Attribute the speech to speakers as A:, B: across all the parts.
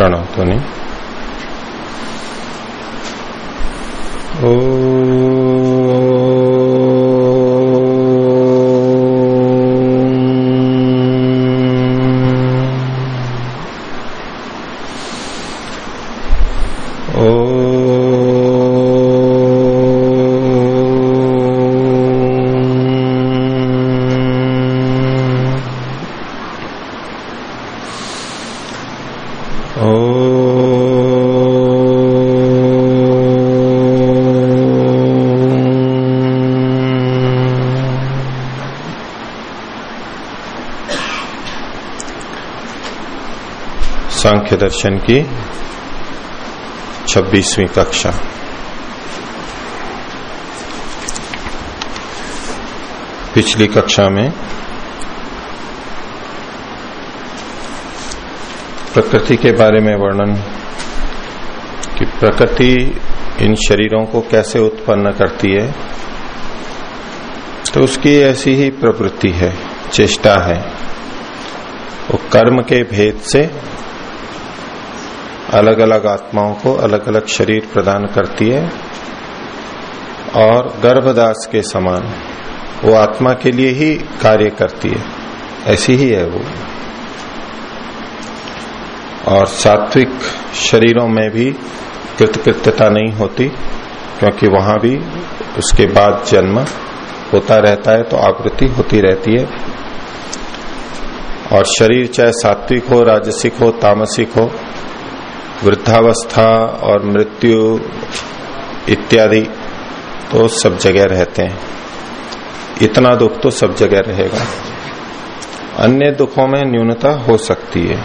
A: प्रणव तो नहीं सांख्य दर्शन की छब्बीसवीं कक्षा। पिछली कक्षा में प्रकृति के बारे में वर्णन कि प्रकृति इन शरीरों को कैसे उत्पन्न करती है तो उसकी ऐसी ही प्रवृत्ति है, चेष्टा है। वो कर्म के भेद से अलग अलग आत्माओं को अलग अलग शरीर प्रदान करती है और गर्भदास के समान वो आत्मा के लिए ही कार्य करती है। ऐसी ही है वो। और सात्विक शरीरों में भी कृतकृत्यता नहीं होती, क्योंकि वहाँ भी उसके बाद जन्म होता रहता है तो आवृत्ति होती रहती है। और शरीर चाहे सात्विक हो, राजसिक हो, तामसिक हो वृद्धावस्था और मृत्यु इत्यादि तो सब जगह रहते हैं। इतना दुख तो सब जगह रहेगा। अन्य दुखों में न्यूनता हो सकती है।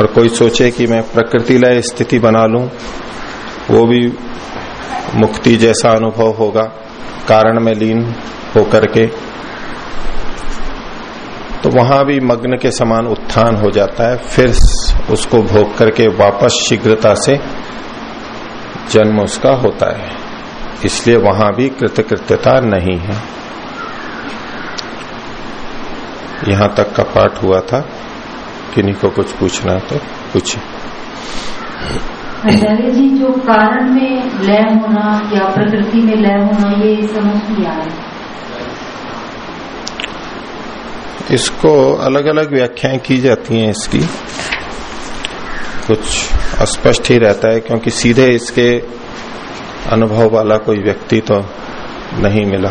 A: और कोई सोचे कि मैं प्रकृति लय स्थिति बना लूँ, वो भी मुक्ति जैसा अनुभव होगा, कारण में लीन होकर के। तो वहाँ भी मग्न के समान उत्थान हो जाता है, फिर उसको भोग करके वापस शीघ्रता से जन्म उसका होता है। इसलिए वहाँ भी कृतकृत्यता नहीं है। यहाँ तक का पाठ हुआ था। किन्हीं को कुछ पूछना तो पूछे
B: आचार्य जी जो कारण में लय होना या प्रकृति में लय होना ये समझ नहीं आ रहा।
A: इसको अलग अलग व्याख्याएँ की जाती हैं इसकी। कुछ अस्पष्ट ही रहता है, क्योंकि सीधे इसके अनुभव वाला कोई व्यक्ति तो नहीं मिला।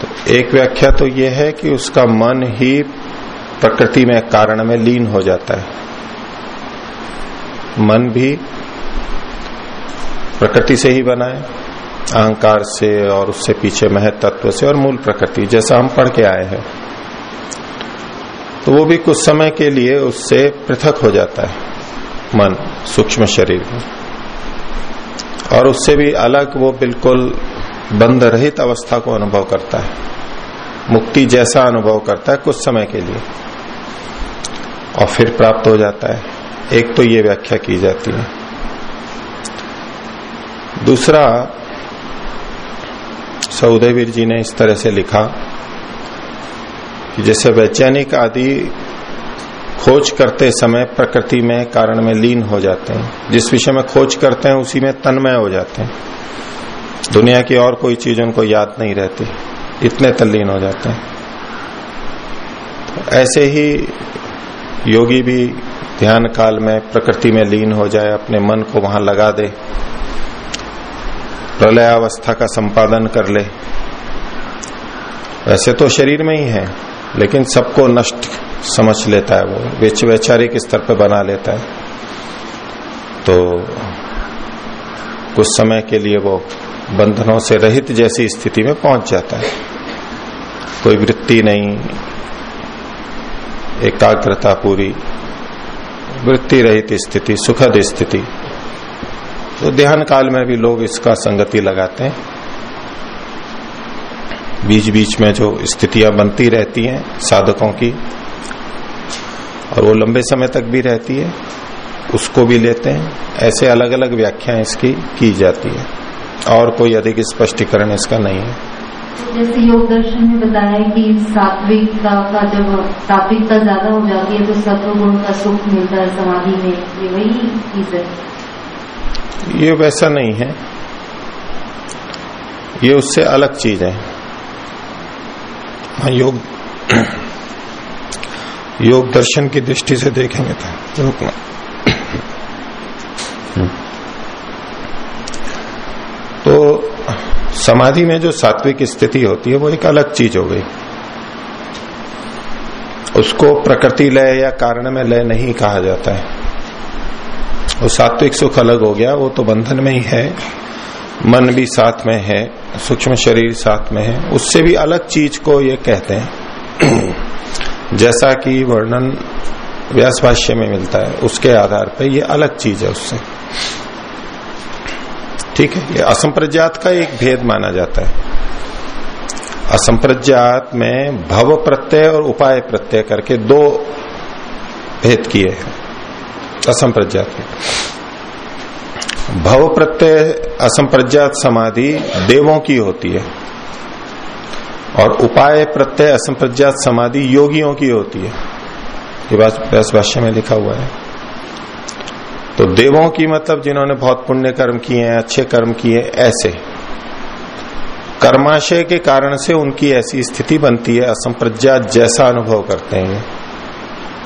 A: तो एक व्याख्या तो यह है कि उसका मन ही प्रकृति में कारण में लीन हो जाता है। मन भी प्रकृति से ही बना है, अहंकार से और उससे पीछे महत तत्व से और मूल प्रकृति, जैसा हम पढ़ के आए हैं। तो वो भी कुछ समय के लिए उससे पृथक हो जाता है, मन, सूक्ष्म शरीर में। और उससे भी अलग वो बिल्कुल बंद रहित अवस्था को अनुभव करता है, मुक्ति जैसा अनुभव करता है कुछ समय के लिए। और फिर प्राप्त हो जाता है। एक तो ये व्याख्या की जाती है। दूसरा, सौदेवीर जी ने इस तरह से लिखा कि जैसे वैज्ञानिक आदि खोज करते समय प्रकृति में कारण में लीन हो जाते हैं। जिस विषय में खोज करते हैं, उसी में तन्मय हो जाते हैं। दुनिया की और कोई चीज़ उनको याद नहीं रहती। इतने तल्लीन हो जाते हैं। तो ऐसे ही योगी भी ध्यान काल में प्रकृति में लीन हो जाए, अपने मन को वहाँ लगा दे। प्रलयावस्था का संपादन कर ले। वैसे तो शरीर में ही है। लेकिन सबको नष्ट समझ लेता है वो। वैचारिक स्तर पर बना लेता है। तो कुछ समय के लिए वो बंधनों से रहित जैसी स्थिति में पहुँच जाता है। कोई वृत्ति नहीं। एकाग्रता पूरी वृत्ति रहित स्थिति, सुखद स्थिति। तो ध्यान काल में भी लोग इसका संगति लगाते हैं। बीच बीच में जो स्थितियाँ बनती रहती हैं साधकों की और वो लंबे समय तक भी रहती है उसको भी लेते हैं। ऐसे अलग अलग व्याख्याएँ इसकी की जाती है। और कोई अधिक स्पष्टीकरण इसका नहीं है।
B: जैसे योग दर्शन में बताया कि सात्विकता का जब सात्विकता ज़्यादा हो जाती है तो सत्व गुण का सुख मिलता है समाधि में। ये वही चीज़ है।
A: ये वैसा नहीं है। ये उससे अलग चीज़ हाँ, योग योग दर्शन की दृष्टि से देखेंगे तो रुकना तो समाधि में जो सात्विक स्थिति होती है, वो एक अलग चीज़ हो गई। उसको प्रकृति लय या कारण में लय नहीं कहा जाता है। वो सात्विक सुख अलग हो गया, वो तो बंधन में ही है। मन भी साथ में है, सूक्ष्म शरीर साथ में है, उससे भी अलग चीज़ को ये कहते हैं। जैसा कि वर्णन व्यास भाष्य में मिलता है, उसके आधार पर ये अलग चीज़ है उससे। ठीक है? ये असंप्रज्ञात का एक भेद माना जाता है। असंप्रज्ञात में भव प्रत्यय और उपाय प्रत्यय करके दो भेद किए हैं, असंप्रज्ञात में। भव प्रत्यय असंप्रज्ञात समाधि देवों की होती है और उपाय प्रत्यय असंप्रज्ञात समाधि योगियों की होती है। ये बात भाष्य में लिखा हुआ है। तो देवों की मतलब जिन्होंने बहुत पुण्य कर्म किए हैं, अच्छे कर्म किए ऐसे। कर्माशय के कारण से उनकी ऐसी स्थिति बनती है, असंप्रज्ञात जैसा अनुभव करते हैं।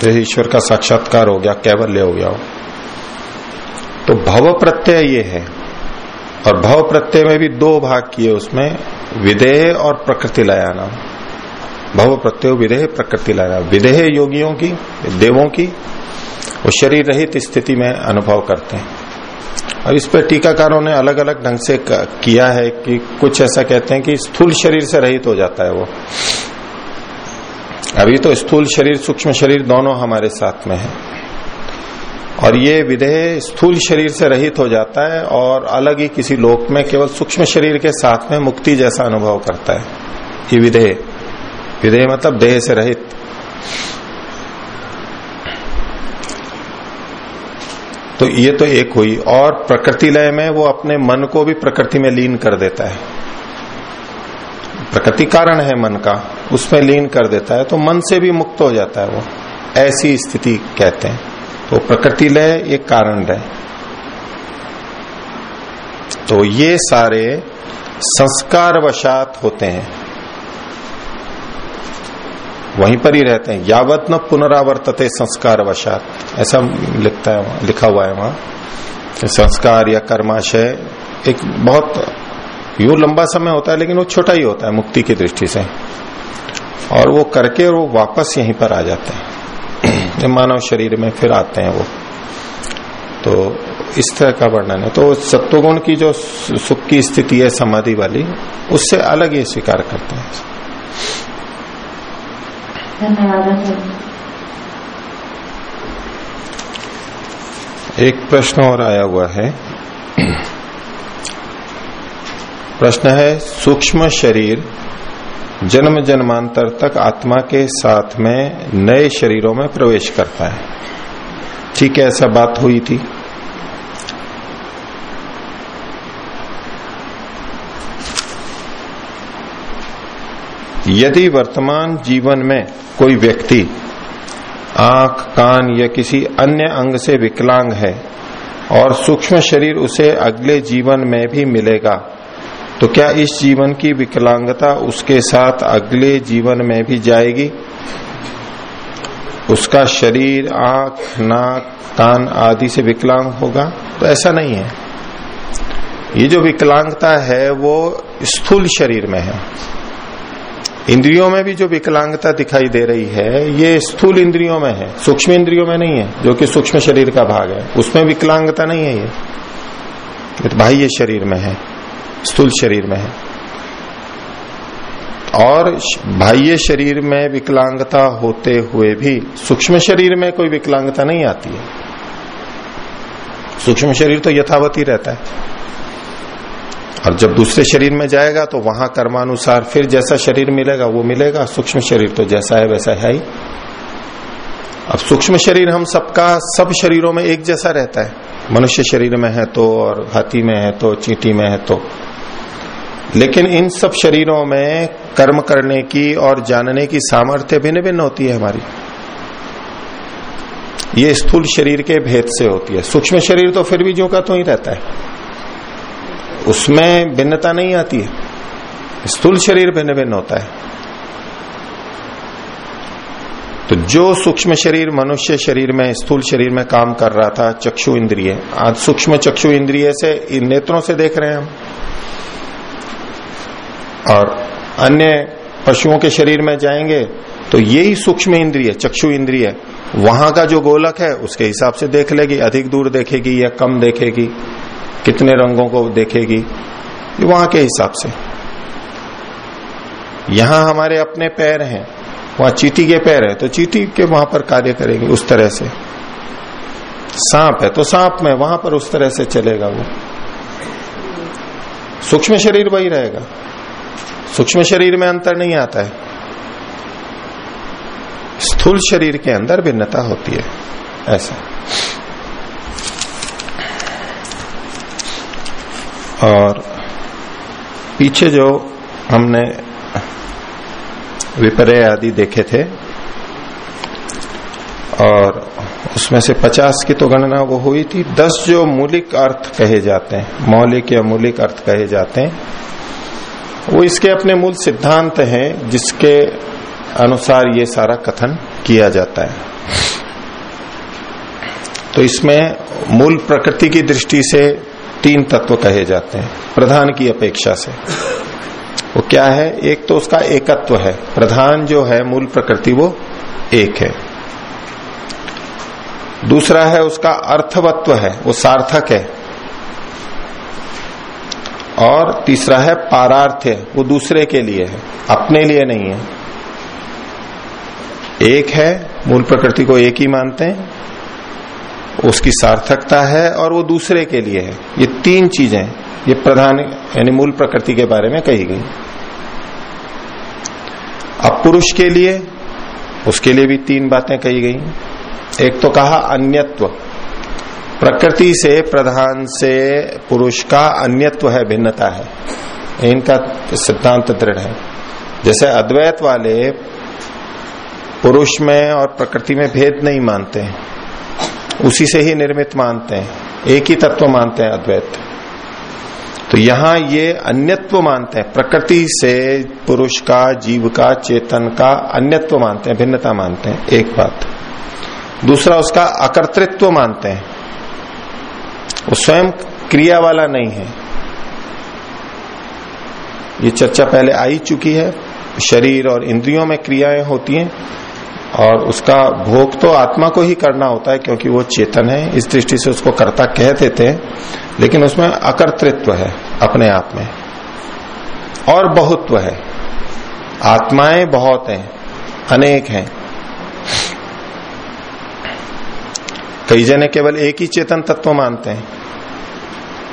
A: तो ईश्वर का साक्षात्कार हो गया, कैवल्य हो गया हो। तो भव प्रत्यय ये है। और भव प्रत्यय में भी दो भाग किए उसमें, विदेह और प्रकृति लया नाम भव प्रत्यय, विदेह, प्रकृति लया विदेह योगियों की, देवों की, वो शरीर रहित स्थिति में अनुभव करते हैं। अब इस पर टीकाकारों ने अलग अलग ढंग से किया है कि कुछ ऐसा कहते हैं कि स्थूल शरीर से रहित हो जाता है वो। अभी तो स्थूल शरीर, सूक्ष्म शरीर दोनों हमारे साथ में है। और ये विदेह स्थूल शरीर से रहित हो जाता है और अलग ही किसी लोक में केवल सूक्ष्म शरीर के साथ में मुक्ति जैसा अनुभव करता है। ये विधेय विधेय मतलब देह से रहित। तो ये तो एक हुई। और प्रकृति लय में वो अपने मन को भी प्रकृति में लीन कर देता है। प्रकृति कारण है मन का, उसमें लीन कर देता है तो मन से भी मुक्त हो जाता है वो। ऐसी स्थिति कहते हैं। तो प्रकृति लय एक कारण रहे तो ये सारे संस्कार वशात होते हैं। वहीं पर ही रहते हैं। यावत न पुनरावर्तते संस्कार वशात ऐसा लिखता है लिखा हुआ है वहाँ। संस्कार या कर्माशय एक बहुत, यू लंबा समय होता है, लेकिन वो छोटा ही होता है, मुक्ति की दृष्टि से। और वो करके वो वापस यहीं पर आ जाते हैं। मानव शरीर में फिर आते हैं वो। तो इस तरह का वर्णन है। तो सत्वगुण की जो सुख की स्थिति है, समाधि वाली, उससे अलग ये स्वीकार करते हैं। एक प्रश्न और आया हुआ है। प्रश्न है, सूक्ष्म शरीर जन्म जन्मांतर तक आत्मा के साथ में नए शरीरों में प्रवेश करता है। ठीक है, ऐसा बात हुई थी। यदि वर्तमान जीवन में कोई व्यक्ति आँख, कान या किसी अन्य अंग से विकलांग है और सूक्ष्म शरीर उसे अगले जीवन में भी मिलेगा तो क्या इस जीवन की विकलांगता उसके साथ अगले जीवन में भी जाएगी? उसका शरीर, आँख, नाक, कान आदि से विकलांग होगा? तो ऐसा नहीं है। ये जो विकलांगता है, वो स्थूल शरीर में है। इंद्रियों में भी जो विकलांगता दिखाई दे रही है, ये स्थूल इंद्रियों में है। सूक्ष्म इंद्रियों में नहीं है, जो कि सूक्ष्म शरीर का भाग है। उसमें विकलांगता नहीं है ये। बाह्य शरीर में है। स्थूल शरीर में है। और बाह्य शरीर में विकलांगता होते हुए भी सूक्ष्म शरीर में कोई विकलांगता नहीं आती है। सूक्ष्म शरीर तो यथावत ही रहता है। और जब दूसरे शरीर में जाएगा तो वहाँ कर्मानुसार फिर जैसा शरीर मिलेगा वो मिलेगा, सूक्ष्म शरीर तो जैसा है वैसा है ही। अब सूक्ष्म शरीर हम सबका, सब शरीरों में एक जैसा रहता है। मनुष्य शरीर में है तो और हाथी में है तो चींटी में है तो। लेकिन इन सब शरीरों में कर्म करने की और जानने की सामर्थ्य भिन्न भिन्न होती है हमारी। ये स्थूल शरीर के भेद से होती है। सूक्ष्म शरीर तो फिर भी जो का तो ही रहता है। उसमें भिन्नता नहीं आती है। स्थूल शरीर भिन्न भिन्न होता है। तो जो सूक्ष्म शरीर मनुष्य शरीर में, स्थूल शरीर में काम कर रहा था, चक्षु इंद्रिय। आज सूक्ष्म चक्षु इंद्रिय से इन नेत्रों से देख रहे हैं हम। और अन्य पशुओं के शरीर में जाएँगे तो यही सूक्ष्म इंद्रिय, चक्षु इंद्रिय, वहाँ का जो गोलक है, उसके हिसाब से देख लेगी। अधिक दूर देखेगी या कम देखेगी, कितने रंगों को देखेगी, वहाँ के हिसाब से। यहाँ हमारे अपने पैर हैं। वहाँ चीटी के पैर है तो चीटी के वहाँ पर कार्य करेंगे उस तरह से। सांप है तो सांप में वहाँ पर उस तरह से चलेगा वो। सूक्ष्म शरीर वही रहेगा। सूक्ष्म शरीर में अंतर नहीं आता है। स्थूल शरीर के अंदर भिन्नता होती है, ऐसा। और पीछे जो हमने विपर्य आदि देखे थे। और उसमें से 50 की तो गणना वो हुई थी। 10 जो मूलिक अर्थ कहे जाते हैं, मौलिक या मूलिक अर्थ कहे जाते हैं, वो इसके अपने मूल सिद्धांत हैं जिसके अनुसार ये सारा कथन किया जाता है। तो इसमें मूल प्रकृति की दृष्टि से तीन तत्व कहे जाते हैं, प्रधान की अपेक्षा से। वो क्या है? एक तो उसका एकत्व है। प्रधान जो है, मूल प्रकृति, वो एक है। दूसरा है, उसका अर्थवत्व है। वो सार्थक है। और तीसरा है, पारार्थ वो दूसरे के लिए है। अपने लिए नहीं है। एक है, मूल प्रकृति को एक ही मानते हैं। उसकी सार्थकता है और वो दूसरे के लिए है। ये तीन चीज़ें ये प्रधान, यानी मूल प्रकृति के बारे में कही गई। अब पुरुष के लिए, उसके लिए भी तीन बातें कही गई। एक तो कहा अन्यत्व। प्रकृति से, प्रधान से पुरुष का अन्यत्व है, भिन्नता है। इनका सिद्धांत दृढ़ है। जैसे अद्वैत वाले पुरुष में और प्रकृति में भेद नहीं मानते उसी से ही निर्मित मानते हैं। एक ही तत्व मानते हैं अद्वैत। तो यहाँ ये अन्यत्व मानते हैं। प्रकृति से पुरुष का, जीव का, चेतन का अन्यत्व मानते हैं, भिन्नता मानते हैं, एक बात। दूसरा उसका अकर्तृत्व मानते हैं। वो स्वयं क्रिया वाला नहीं है। ये चर्चा पहले आई चुकी है। शरीर और इंद्रियों में क्रियाएँ होती हैं। और उसका भोग तो आत्मा को ही करना होता है, क्योंकि वो चेतन है, इस दृष्टि से उसको कर्ता कह देते हैं, लेकिन उसमें अकर्तृत्व है अपने आप में। और बहुत्व है। आत्माएँ बहुत हैं, अनेक हैं। कई जने केवल एक ही चेतन तत्व मानते हैं,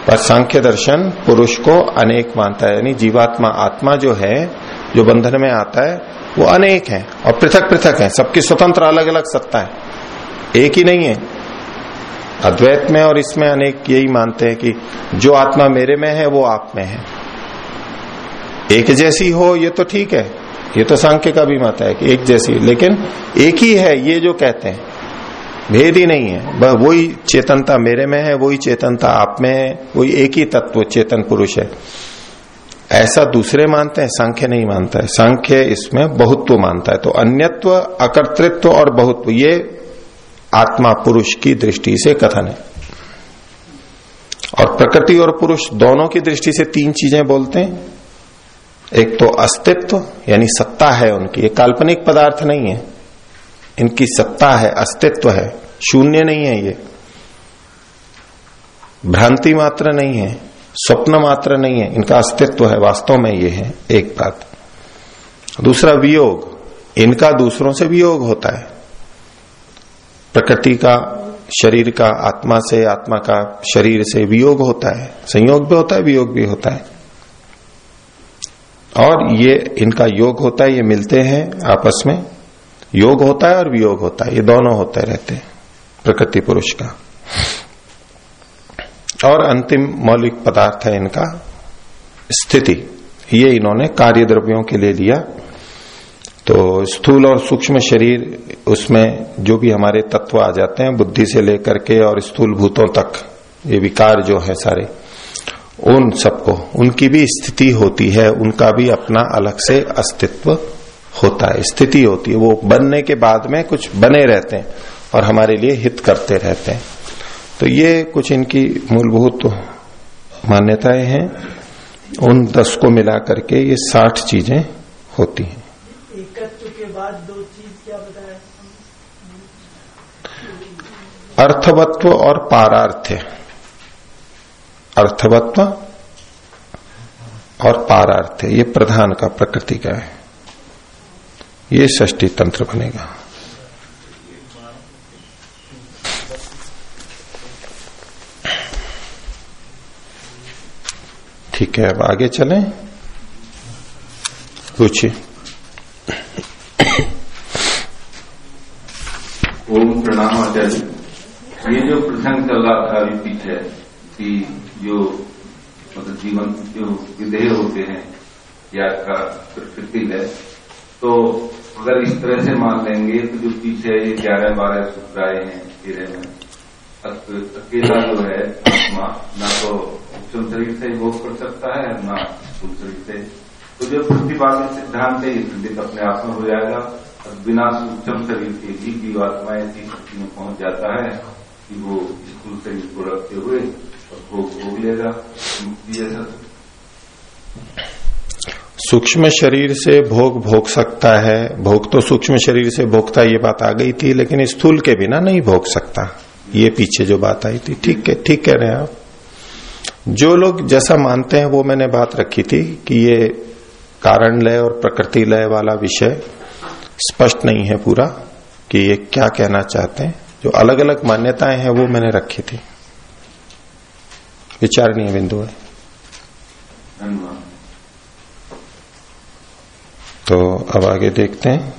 A: पर सांख्य दर्शन पुरुष को अनेक मानता है, यानी जीवात्मा आत्मा जो है जो बंधन में आता है, वो अनेक है और पृथक पृथक है। सबकी स्वतंत्र अलग अलग सत्ता है। एक ही नहीं है। अद्वैत में और इसमें अनेक यही मानते हैं कि जो आत्मा मेरे में है, वो आप में है। एक जैसी हो, ये तो ठीक है। ये तो सांख्य का भी मत है कि एक जैसी लेकिन एक ही है, ये जो कहते हैं। भेद ही नहीं है। वही चेतनता मेरे में है, वही चेतनता आप में है, वही एक ही तत्व, चेतन पुरुष है। ऐसा दूसरे मानते हैं, सांख्य नहीं मानता है। सांख्य इसमें बहुत्व मानता है। तो अन्यत्व, अकर्तृत्व और बहुत्व, ये आत्मा पुरुष की दृष्टि से कथन है। और प्रकृति और पुरुष दोनों की दृष्टि से तीन चीज़ें बोलते हैं। एक तो अस्तित्व, यानी सत्ता है उनकी। ये काल्पनिक पदार्थ नहीं है। इनकी सत्ता है, अस्तित्व है। शून्य नहीं है ये। भ्रांति मात्र नहीं है। स्वप्न मात्र नहीं है, इनका अस्तित्व है, वास्तव में ये है, एक बात। दूसरा वियोग, इनका दूसरों से वियोग होता है। प्रकृति का, शरीर का, आत्मा से, आत्मा का शरीर से वियोग होता है, संयोग भी होता है, वियोग भी होता है। और ये, इनका योग होता है, ये मिलते हैं आपस में। योग होता है और वियोग होता है, ये दोनों होते रहते हैं, प्रकृति पुरुष का। और अंतिम मौलिक पदार्थ है इनका स्थिति। ये इन्होंने कार्य द्रव्यों के लिए लिया। तो स्थूल और सूक्ष्म शरीर, उसमें जो भी हमारे तत्व आ जाते हैं, बुद्धि से लेकर के और स्थूल भूतों तक, ये विकार जो है सारे, उन सबको, उनकी भी स्थिति होती है, उनका भी अपना अलग से अस्तित्व होता है। स्थिति होती है, वो बनने के बाद में कुछ बने रहते हैं और हमारे लिए हित करते रहते हैं। तो ये कुछ इनकी मूलभूत मान्यताएँ हैं। उन दस को मिला करके ये साठ चीज़ें होती हैं।
C: एकत्व के बाद दो चीज़ क्या बताया?
A: अर्थवत्व और पारार्थ्य अर्थवत्व और पारार्थ्य ये प्रधान का प्रकृति का है। ये षष्टी तंत्र बनेगा। ठीक है, अब आगे चलें। पूछिए।
D: ओम प्रणाम आचार्य। ये जो प्रसंग चल रहा था, अभी पीछे, कि जो मतलब जीवन, जो विधेय होते हैं, या का प्रकृति है तो अगर इस तरह से मान लेंगे तो जो पीछे ये ग्यारह, बारह सूत्र आए हैं, तेरह में अकेला जो है आत्मा, ना तो सूक्ष्म शरीर से भोग कर सकता है, ना स्थूल शरीर से। तो जो प्रतिपादित सिद्धांत है, ये सिद्धित अपने आप में हो जाएगा। और बिना सूक्ष्म शरीर के भी जीवात्मा ऐसी शक्ति में पहुँच जाता है कि वो स्थूल शरीर को रखते हुए और भोग भोग लेगा, मुक्ति
A: सूक्ष्म शरीर से भोग भोग सकता है। भोग तो सूक्ष्म शरीर से भोगता, ये बात आ गई थी, लेकिन स्थूल के बिना नहीं भोग सकता। ये पीछे जो बात आई थी, ठीक है, ठीक कह रहे हैं आप। जो लोग जैसा मानते हैं वो मैंने बात रखी थी कि ये कारण लय और प्रकृति लय वाला विषय स्पष्ट नहीं है पूरा कि ये क्या कहना चाहते हैं। जो अलग अलग मान्यताएँ हैं वो मैंने रखी थी। विचारणीय बिंदु है। तो अब आगे देखते हैं।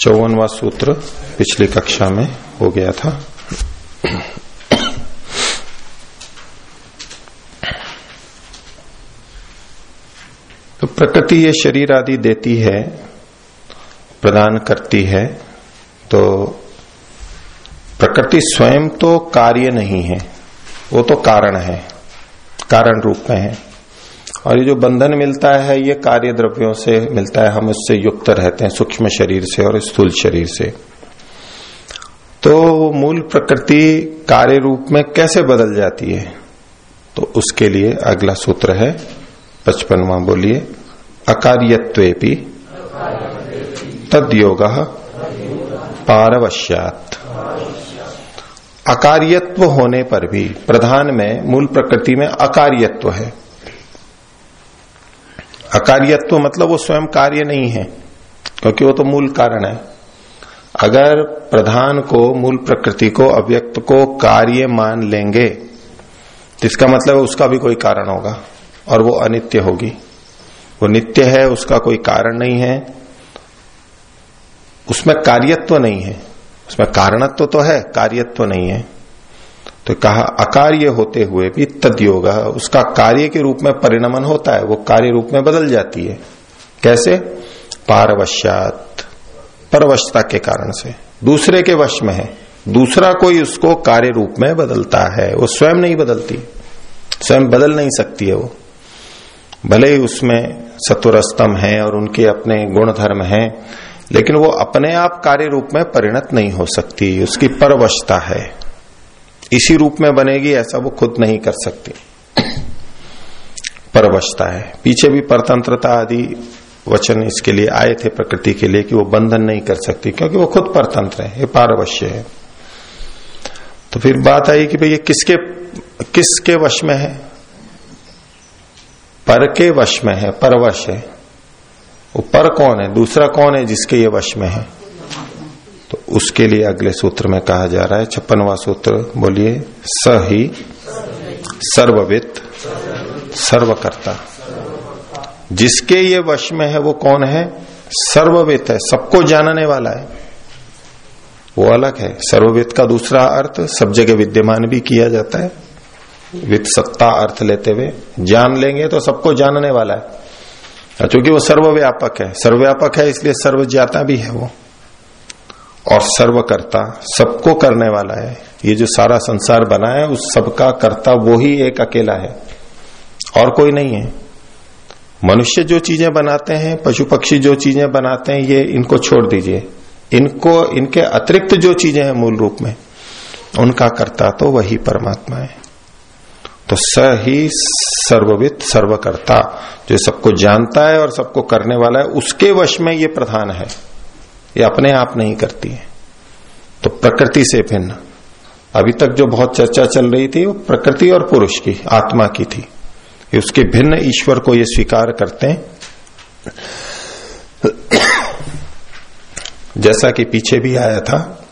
A: चौवनवा सूत्र पिछली कक्षा में हो गया था। तो प्रकृति ये शरीर आदि देती है, प्रदान करती है तो प्रकृति स्वयं तो कार्य नहीं है, वो तो कारण है, कारण रूप में है। और ये जो बंधन मिलता है, ये कार्य द्रव्यों से मिलता है, हम उससे युक्त रहते हैं, सूक्ष्म शरीर से और स्थूल शरीर से। तो मूल प्रकृति कार्य रूप में कैसे बदल जाती है? तो उसके लिए अगला सूत्र है पचपनवा बोलिए, अकार्यत्वेपि तद योग पारवश्यात। अकार्यत्व होने पर भी प्रधान में, मूल प्रकृति में अकार्यत्व है। अकार्यत्व मतलब वो स्वयं कार्य नहीं है, क्योंकि वो तो मूल कारण है। अगर प्रधान को, मूल प्रकृति को, अव्यक्त को कार्य मान लेंगे तो इसका मतलब उसका भी कोई कारण होगा। और वो अनित्य होगी। वो नित्य है, उसका कोई कारण नहीं है। उसमें कार्यत्व तो नहीं है। उसमें कारणत्व तो तो है, कार्यत्व तो नहीं है। तो कहा, अकार्य होते हुए भी तदयोग, उसका कार्य के रूप में परिणमन होता है, वो कार्य रूप में बदल जाती है। कैसे? पारवश्यात, परवशता के कारण से। दूसरे के वश में है। दूसरा कोई उसको कार्य रूप में बदलता है, वो स्वयं नहीं बदलती। स्वयं बदल नहीं सकती है वो। भले ही उसमें सत्वरस्तम है और उनके अपने गुण धर्म है, लेकिन वो अपने आप कार्य रूप में परिणत नहीं हो सकती, उसकी परवशता है। इसी रूप में बनेगी ऐसा वो खुद नहीं कर सकती। परवशता है। पीछे भी परतंत्रता आदि वचन इसके लिए आए थे प्रकृति के लिए कि वो बंधन नहीं कर सकती, क्योंकि वो खुद परतंत्र है, ये पारवश्य है। तो फिर बात आई कि भाई ये किसके किसके वश में है? पर के वश में है परवश है। वो पर कौन है? दूसरा कौन है जिसके ये वश में है? तो उसके लिए अगले सूत्र में कहा जा रहा है, छप्पनवा सूत्र, बोलिए स ही सर्ववित, सर्वकर्ता। जिसके ये वश में है, वो कौन है? सर्ववित है, सबको जानने वाला है। वो अलग है। सर्ववित का दूसरा अर्थ, सब जगह विद्यमान भी किया जाता है। वित्त सत्ता अर्थ लेते हुए जान लेंगे तो सबको जानने वाला है। क्योंकि वो सर्वव्यापक है। सर्वव्यापक है इसलिए सर्वज्ञाता भी है वो। और सर्वकर्ता सबको करने वाला है। ये जो सारा संसार बना है, उस सबका कर्ता वो ही एक अकेला है। और कोई नहीं है। मनुष्य जो चीज़ें बनाते हैं पशु पक्षी जो चीज़ें बनाते हैं, ये इनको छोड़ दीजिए। इनको, इनके अतिरिक्त जो चीज़ें हैं मूल रूप में, उनका कर्ता तो वही परमात्मा है। तो स ही सर्ववित सर्वकर्ता। जो सबको जानता है और सबको करने वाला है, उसके वश में ये प्रधान है। ये अपने आप नहीं करती है। तो प्रकृति से भिन्न। अभी तक जो बहुत चर्चा चल रही थी, वो प्रकृति और पुरुष की, आत्मा की थी। उसके भिन्न ईश्वर को ये स्वीकार करते हैं। जैसा कि पीछे भी आया था,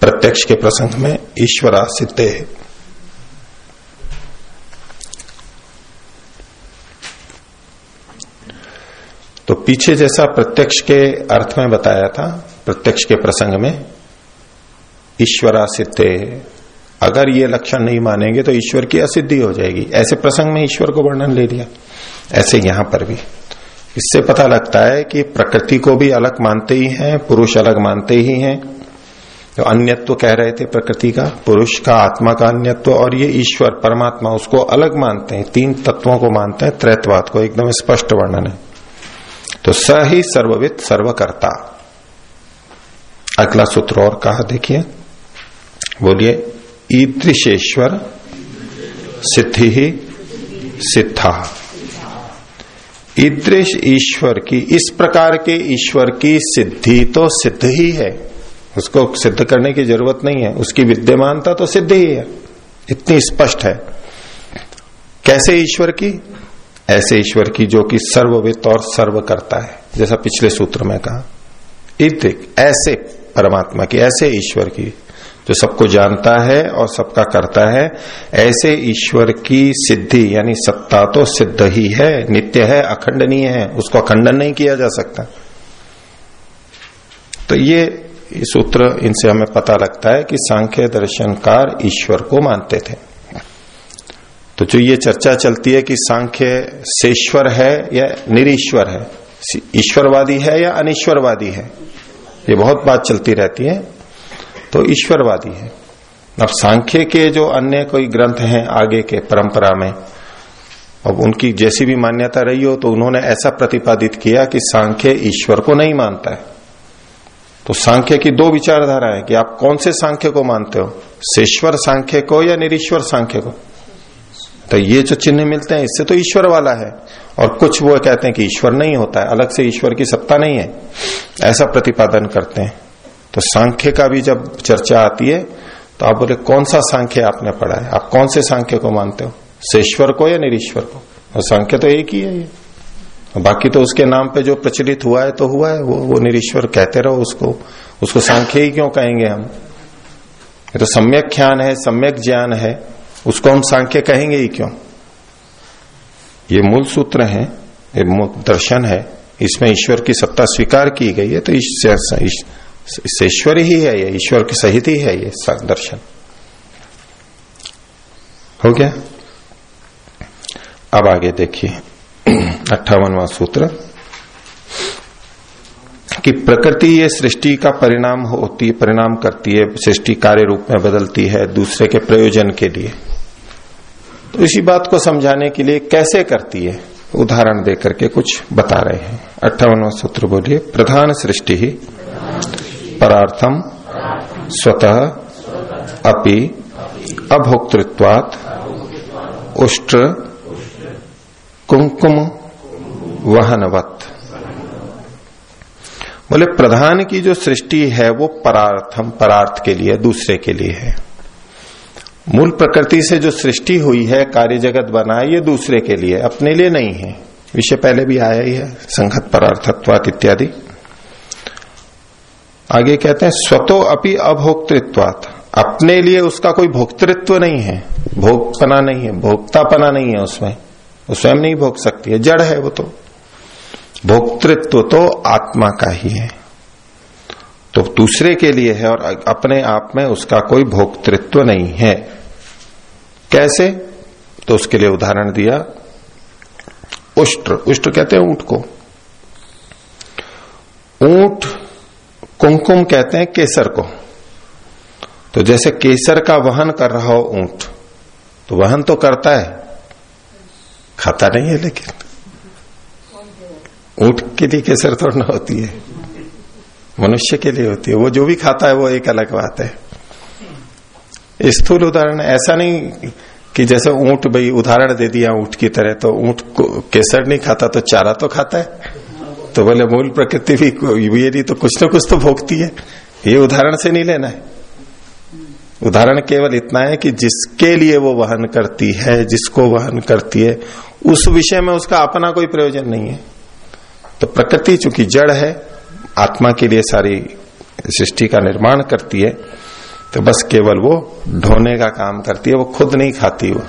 A: प्रत्यक्ष के प्रसंग में ईश्वरा सिद्धे तो पीछे जैसा प्रत्यक्ष के अर्थ में बताया था, प्रत्यक्ष के प्रसंग में ईश्वरा सिद्धे अगर ये लक्षण नहीं मानेंगे तो ईश्वर की असिद्धि हो जाएगी। ऐसे प्रसंग में ईश्वर को वर्णन ले लिया। ऐसे यहाँ पर भी। इससे पता लगता है कि प्रकृति को भी अलग मानते ही हैं, पुरुष अलग मानते ही हैं। तो अन्यत्व कह रहे थे प्रकृति का, पुरुष का, आत्मा का अन्यत्व, और ये ईश्वर, परमात्मा उसको अलग मानते हैं। तीन तत्वों को मानते हैं, त्रैतवाद को। एकदम स्पष्ट वर्णन है। तो स ही सर्ववित सर्वकर्ता। अगला सूत्र और कहा, देखिए। बोलिए, ईदृशेश्वर सिद्धि ही सिद्धा। ईदृश ईश्वर की, इस प्रकार के ईश्वर की सिद्धि तो सिद्ध ही है। उसको सिद्ध करने की ज़रूरत नहीं है। उसकी विद्यमानता तो सिद्ध ही है। इतनी स्पष्ट है। कैसे ईश्वर की? ऐसे ईश्वर की जो कि सर्ववित और सर्व करता है। जैसा पिछले सूत्र में कहा इतिक ऐसे परमात्मा की, ऐसे ईश्वर की, जो सबको जानता है और सबका करता है, ऐसे ईश्वर की सिद्धि, यानी सत्ता तो सिद्ध ही है, नित्य है, अखंडनीय है, उसको अखंडन नहीं किया जा सकता। तो ये सूत्र इनसे हमें पता लगता है कि सांख्य दर्शनकार ईश्वर को मानते थे। तो जो ये चर्चा चलती है कि सांख्य सेश्वर है या निरीश्वर है, ईश्वरवादी है या अनिश्वरवादी है, ये बहुत बात चलती रहती है तो ईश्वरवादी है। अब सांख्य के जो अन्य कोई ग्रंथ हैं आगे के परंपरा में, अब उनकी जैसी भी मान्यता रही हो तो उन्होंने ऐसा प्रतिपादित किया कि सांख्य ईश्वर को नहीं मानता है। तो सांख्य की दो विचारधारा है कि आप कौन से सांख्य को मानते हो, शेश्वर सांख्य को या निरीश्वर सांख्य को? तो ये जो चिन्ह मिलते हैं, इससे तो ईश्वर वाला है। और कुछ वो कहते हैं कि ईश्वर नहीं होता है, अलग से ईश्वर की सत्ता नहीं है। ऐसा प्रतिपादन करते हैं। तो सांख्य का भी जब चर्चा आती है तो आप बोले, कौन सा सांख्य आपने पढ़ा है? आप कौन से सांख्य को मानते हो? शेश्वर को या निरीश्वर को? और सांख्य तो एक ही है ये। बाकी तो उसके नाम पे जो प्रचलित हुआ है तो हुआ है। वो वो निरीश्वर कहते रहो उसको। उसको सांख्य ही क्यों कहेंगे हम? ये तो सम्यक ज्ञान है, सम्यक ज्ञान है। उसको हम सांख्य कहेंगे ही क्यों? ये मूल सूत्र है, ये दर्शन है। इसमें ईश्वर की सत्ता स्वीकार की गई है तो इससे ईश्वर ही है, ये ईश्वर की सहित ही है ये दर्शन। हो गया? अब आगे देखिए, अट्ठावनवा सूत्र। कि प्रकृति ये सृष्टि का परिणाम होती, परिणाम करती है, सृष्टि कार्य रूप में बदलती है, दूसरे के प्रयोजन के लिए। तो इसी बात को समझाने के लिए कैसे करती है? उदाहरण देकर के कुछ बता रहे हैं। अट्ठावनवा सूत्र बोलिए, प्रधान सृष्टि ही परार्थम, स्वतः, अपि, अभोक्तृत्वात, उष्ट्र, कुंकुम, वहनवत। बोले, प्रधान की जो सृष्टि है वो परार्थम, परार्थ के लिए, दूसरे के लिए है। मूल प्रकृति से जो सृष्टि हुई है, कार्य जगत बना ये दूसरे के लिए, अपने लिए नहीं है। विषय पहले भी आया ही है संघत परार्थत्वात इत्यादि। आगे कहते हैं, स्वतो अपि अभोक्तृत्वात। अपने लिए उसका कोई भोक्तृत्व नहीं है। भोगपना नहीं है, भोक्तापना नहीं है उसमें। वो स्वयं नहीं भोग सकती है, जड़ है वो तो। भोक्तृत्व तो आत्मा का ही है। तो दूसरे के लिए है और अपने आप में उसका कोई भोक्तृत्व नहीं है। कैसे? तो उसके लिए उदाहरण दिया, उष्ट्र। उष्ट्र कहते हैं ऊँट को। ऊँट कुमकुम कहते हैं केसर को। तो जैसे केसर का वहन कर रहा हो ऊँट तो वहन तो करता है, खाता नहीं है लेकिन। ऊँट के लिए केसर थोड़ा होती है, मनुष्य के लिए होती है, वो जो भी खाता है वो एक अलग बात है। स्थूल उदाहरण, ऐसा नहीं कि जैसे ऊँट भाई उदाहरण दे दिया ऊँट की तरह तो ऊँट केसर नहीं खाता तो चारा तो खाता है। तो बोले, मूल प्रकृति भी ये तो कुछ ना कुछ तो भोगती है। ये उदाहरण से नहीं लेना है। उदाहरण केवल इतना है कि जिसके लिए वो वहन करती है, जिसको वहन करती है, उस विषय में उसका अपना कोई प्रयोजन नहीं है। तो प्रकृति चूँकि जड़ है, आत्मा के लिए सारी सृष्टि का निर्माण करती है तो बस केवल वो ढोने का काम करती है, वो खुद नहीं खाती, वो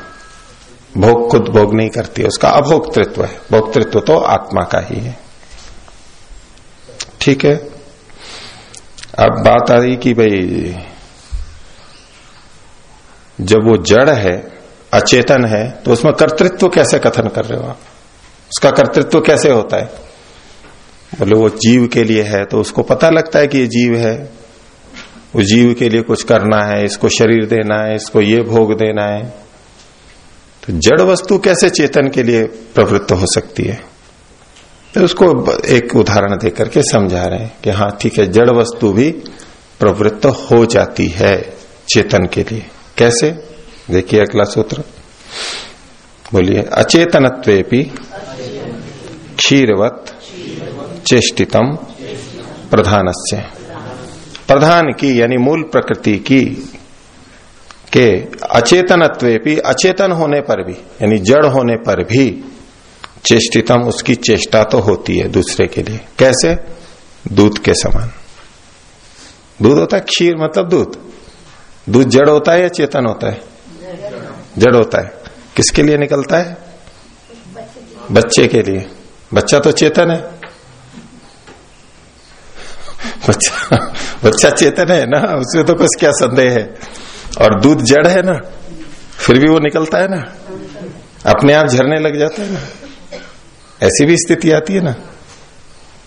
A: भोग खुद भोग नहीं करती है, उसका अभोक्तृत्व है। भोक्तृत्व तो आत्मा का ही है। ठीक है? अब बात आ रही कि भाई, जब वो जड़ है, अचेतन है तो उसमें कर्तृत्व कैसे कथन कर रहे हो आप? उसका कर्तृत्व कैसे होता है? बोले, वो जीव के लिए है तो उसको पता लगता है कि ये जीव है। वो जीव के लिए कुछ करना है, इसको शरीर देना है, इसको ये भोग देना है। तो जड़ वस्तु कैसे चेतन के लिए प्रवृत्त हो सकती है? तो उसको एक उदाहरण देकर के समझा रहे हैं कि हाँ ठीक है, जड़ वस्तु भी प्रवृत्त हो जाती है चेतन के लिए। कैसे? देखिए अगला सूत्र। बोलिए अचेतनत्वे क्षीरवत चेष्टितम प्रधानस्य। प्रधान की, यानी मूल प्रकृति की, के अचेतनत्वे भी, अचेतन होने पर भी, यानी जड़ होने पर भी चेष्टितम, उसकी चेष्टा तो होती है दूसरे के लिए। कैसे? दूध के समान। दूध होता है क्षीर मतलब दूध। दूध जड़ होता है या चेतन होता है? जड़ होता है। किसके लिए निकलता है? बच्चे के लिए। बच्चा तो चेतन है। बच्चा बच्चा चेतन है ना उसमें तो कुछ क्या संदेह है? और दूध जड़ है ना, फिर भी वो निकलता है ना, अपने आप झरने लग जाता है ना। ऐसी भी स्थिति आती है ना,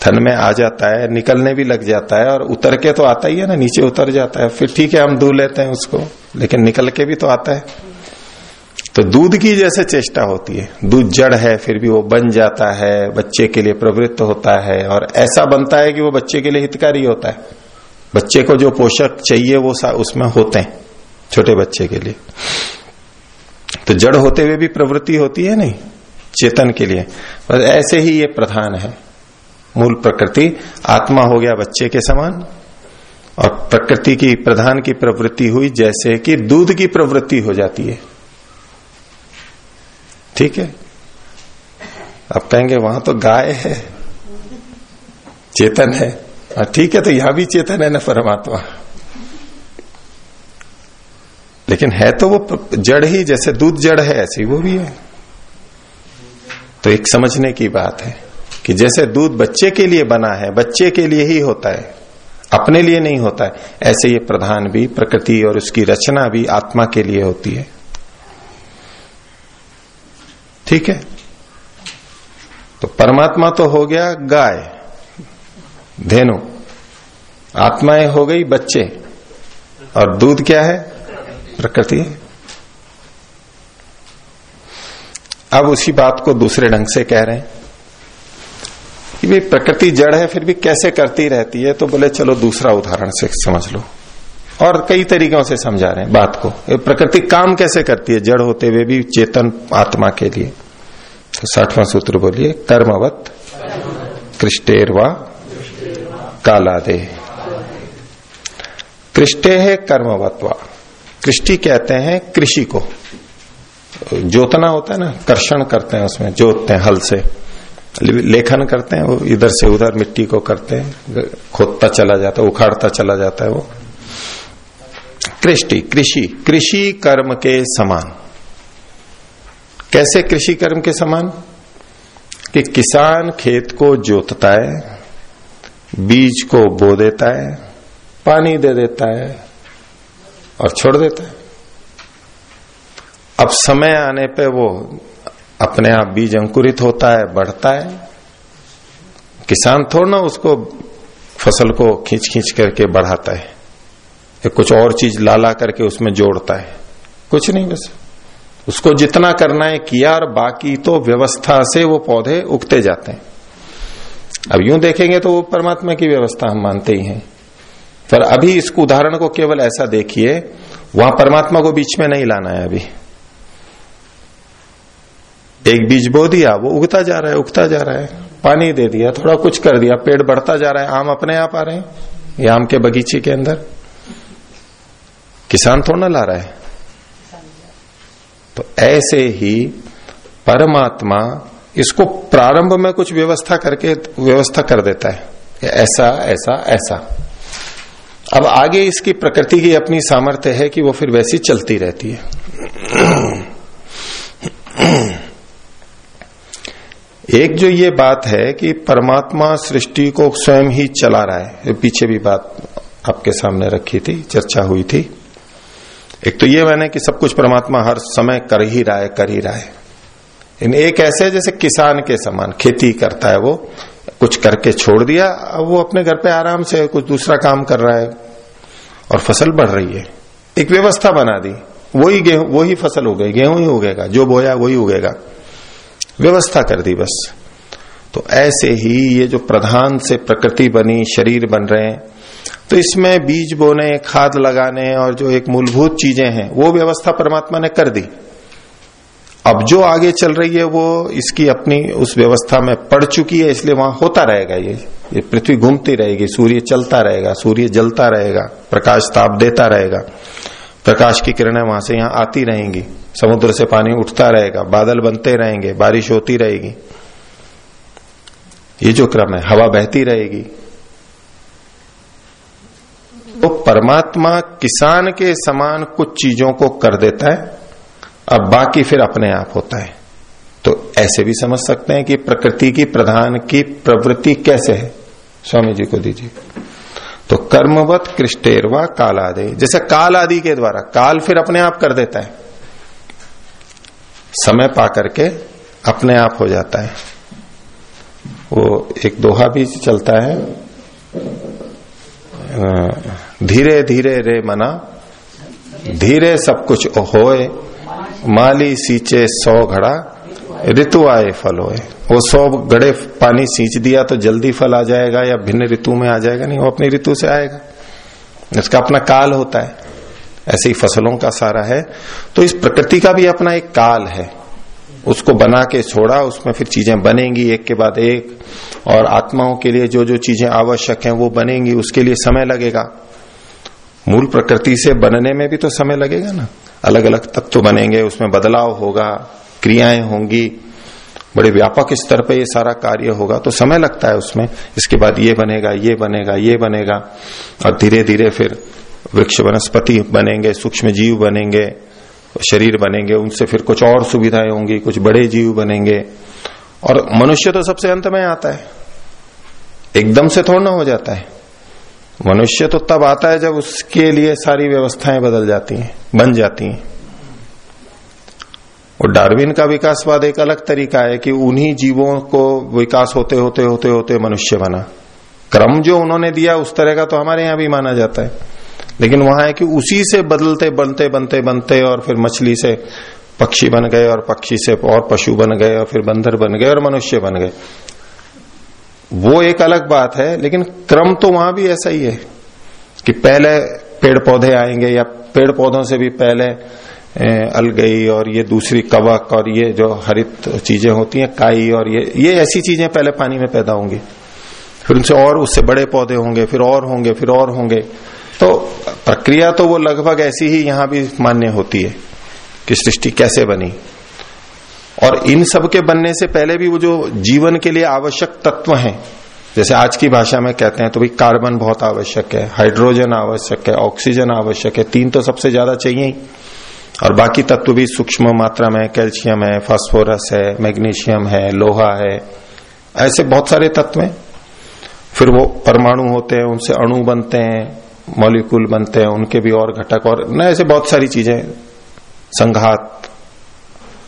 A: थन में आ जाता है, निकलने भी लग जाता है, और उतर के तो आता ही है ना, नीचे उतर जाता है। फिर ठीक है, हम दूर लेते हैं उसको, लेकिन निकल के भी तो आता है। तो दूध की जैसे चेष्टा होती है। दूध जड़ है, फिर भी वो बन जाता है, बच्चे के लिए प्रवृत्त होता है, और ऐसा बनता है कि वो बच्चे के लिए हितकारी होता है। बच्चे को जो पोषक चाहिए वो उसमें होते हैं छोटे बच्चे के लिए। तो जड़ होते हुए भी प्रवृत्ति होती है नहीं? चेतन के लिए। बस ऐसे ही ये प्रधान है। मूल प्रकृति आत्मा हो गया बच्चे के समान और प्रकृति की प्रधान की प्रवृत्ति हुई जैसे कि दूध की प्रवृत्ति हो जाती है। ठीक है? अब कहेंगे वहाँ तो गाय है चेतन हाँ, ठीक है तो यहाँ भी चेतन है ना परमात्मा। लेकिन है तो वो जड़ ही, जैसे दूध जड़ है, ऐसी वो भी है। तो एक समझने की बात है कि जैसे दूध बच्चे के लिए बना है, बच्चे के लिए ही होता है, अपने लिए नहीं होता है, ऐसे ये प्रधान भी, प्रकृति और उसकी रचना भी आत्मा के लिए होती है। ठीक है? तो परमात्मा तो हो गया गाय। धेनु, आत्माएँ हो गई बच्चे, और दूध क्या है? प्रकृति। अब उसी बात को दूसरे ढंग से कह रहे हैं कि भाई प्रकृति जड़ है, फिर भी कैसे करती रहती है? तो बोले, चलो दूसरा उदाहरण से समझ लो। और कई तरीकों से समझा रहे हैं बात को। प्रकृति काम कैसे करती है? जड़ होते हुए भी चेतन आत्मा के लिए। तो साठवां सूत्र बोलिए, कर्मवत, कृष्टेरवा कालादे कृष्टे है कर्मवत्वा। कृष्टि कहते हैं कृषि को। जोतना होता है ना, कर्षण करते हैं उसमें, जोतते हैं हल से। लेखन करते हैं, वो इधर से उधर मिट्टी को करते हैं, खोदता चला जाता है, उखाड़ता चला जाता है वो। कृष्टि, कृषि कृषि कर्म के समान। कैसे कृषि कर्म के समान? कि किसान खेत को जोतता है बीज को बो देता है, पानी दे देता है और छोड़ देता है। अब समय आने पे वो अपने आप बीज अंकुरित होता है, बढ़ता है। किसान थोड़ा ना उसको फ़सल को खींच खींच करके बढ़ाता है। या कुछ और चीज़ लाला करके उसमें जोड़ता है। कुछ नहीं बस। उसको जितना करना है, किया और बाकी तो व्यवस्था से वो पौधे उगते जाते हैं। अब यूँ देखेंगे तो वो परमात्मा की व्यवस्था हम मानते ही हैं। पर अभी इस उदाहरण को केवल ऐसा देखिए, वहाँ परमात्मा को बीच में नहीं लाना है अभी। एक बीज बो दिया, वो उगता जा रहा है, उगता जा रहा है। पानी दे दिया, थोड़ा कुछ कर दिया, पेड़ बढ़ता जा रहा है, आम अपने आप आ रहे हैं, ये आम के बगीचे के अंदर। किसान थोड़ा ना ला रहा है। तो ऐसे ही परमात्मा इसको प्रारंभ में कुछ व्यवस्था करके व्यवस्था कर देता है। ऐसा ऐसा ऐसा। अब आगे इसकी प्रकृति की अपनी सामर्थ्य है कि वो फिर वैसी चलती रहती है। एक जो ये बात है कि परमात्मा सृष्टि को स्वयं ही चला रहा है। पीछे भी बात आपके सामने रखी थी, चर्चा हुई थी। एक तो ये मैंने कि सब कुछ परमात्मा हर समय कर ही रहा है, कर ही रहा है। इन एक ऐसे जैसे किसान के समान, खेती करता है वो, कुछ करके छोड़ दिया, अब वो अपने घर पे आराम से कुछ दूसरा काम कर रहा है और फ़सल बढ़ रही है। एक व्यवस्था बना दी। वही गेहूँ, वही फ़सल हो गई, गेहूँ ही उगेगा, जो बोया वही उगेगा। व्यवस्था कर दी बस। तो ऐसे ही ये जो प्रधान से प्रकृति बनी, शरीर बन रहे हैं तो इसमें बीज बोने, खाद लगाने और जो एक मूलभूत चीज़ें हैं, वो व्यवस्था परमात्मा ने कर दी। अब जो आगे चल रही है, वो इसकी अपनी उस व्यवस्था में पड़ चुकी है, इसलिए वहाँ होता रहेगा ये। ये पृथ्वी घूमती रहेगी, सूर्य चलता रहेगा, सूर्य जलता रहेगा, प्रकाश ताप देता रहेगा। प्रकाश की किरणें वहाँ से यहाँ आती रहेंगी, समुद्र से पानी उठता रहेगा, बादल बनते रहेंगे, बारिश होती रहेगी। ये जो क्रम है, हवा बहती रहेगी। तो परमात्मा किसान के समान कुछ चीज़ों को कर देता है अब बाकी फिर अपने आप होता है। तो ऐसे भी समझ सकते हैं कि प्रकृति की प्रधान की प्रवृत्ति कैसे है। स्वामी जी को दीजिए। तो कर्मवत कृष्टेरवा काल आदि जैसे काल आदि के द्वारा, काल फिर अपने आप कर देता है। समय पा करके अपने आप हो जाता है। वो एक दोहा भी चलता है। धीरे धीरे रे मना, धीरे सब कुछ होए माली सींचे सौ घड़ा, ऋतु आए फल होए। वो सौ घड़े पानी सींच दिया तो जल्दी फल आ जाएगा या भिन्न ऋतु में आ जाएगा? नहीं, वो अपनी ऋतु से आएगा। इसका अपना काल होता है। ऐसे ही फ़सलों का सारा है। तो इस प्रकृति का भी अपना एक काल है। उसको बना के छोड़ा, उसमें फिर चीज़ें बनेंगी एक के बाद एक। और आत्माओं के लिए जो जो चीज़ें आवश्यक हैं, वो बनेंगी, उसके लिए समय लगेगा। मूल प्रकृति से बनने में भी तो समय लगेगा ना। अलग अलग तत्व बनेंगे, उसमें बदलाव होगा, क्रियाएँ होंगी, बड़े व्यापक स्तर पे ये सारा कार्य होगा तो समय लगता है उसमें। इसके बाद ये बनेगा ये बनेगा ये बनेगा, और धीरे धीरे फिर वृक्ष वनस्पति बनेंगे, सूक्ष्म जीव बनेंगे, शरीर बनेंगे, उनसे फिर कुछ और सुविधाएँ होंगी, कुछ बड़े जीव बनेंगे। और मनुष्य तो सबसे अंत में आता है। एकदम से थोड़ा हो जाता है। मनुष्य तो तब आता है जब उसके लिए सारी व्यवस्थाएँ बदल जाती हैं, बन जाती हैं। और डार्विन का विकासवाद एक अलग तरीका है कि उन्हीं जीवों को विकास होते होते होते होते मनुष्य बना। क्रम जो उन्होंने दिया उस तरह का तो हमारे यहाँ भी माना जाता है। लेकिन वहाँ है कि उसी से बदलते, बनते बनते बनते और फिर मछली से पक्षी बन गए और पक्षी से और पशु बन गए और फिर बंदर बन गए और मनुष्य बन गए। वो एक अलग बात है, लेकिन क्रम तो वहाँ भी ऐसा ही है कि पहले पेड़ पौधे आएँगे या पेड़ पौधों से भी पहले अलगई और ये दूसरी कवक और ये जो हरित चीज़ें होती हैं, काई और ये ये ऐसी चीज़ें पहले पानी में पैदा होंगी। फिर उनसे और उससे बड़े पौधे होंगे, फिर और होंगे, फिर और होंगे। तो प्रक्रिया तो वो लगभग ऐसी ही यहाँ भी मान्य होती है कि सृष्टि कैसे बनी। और इन सब के बनने से पहले भी वो जो जीवन के लिए आवश्यक तत्व हैं, जैसे आज की भाषा में कहते हैं तो भाई कार्बन बहुत आवश्यक है, हाइड्रोजन आवश्यक है, ऑक्सीजन आवश्यक है, तीन तो सबसे ज़्यादा चाहिए ही। और बाकी तत्व भी सूक्ष्म मात्रा में कैल्शियम है, फास्फोरस है, मैग्नीशियम है, लोहा है, ऐसे बहुत सारे तत्व हैं। फिर वो परमाणु होते हैं, उनसे अणु बनते हैं, मॉलिक्यूल बनते हैं, उनके भी और घटक और न ऐसे बहुत सारी चीज़ें, संघात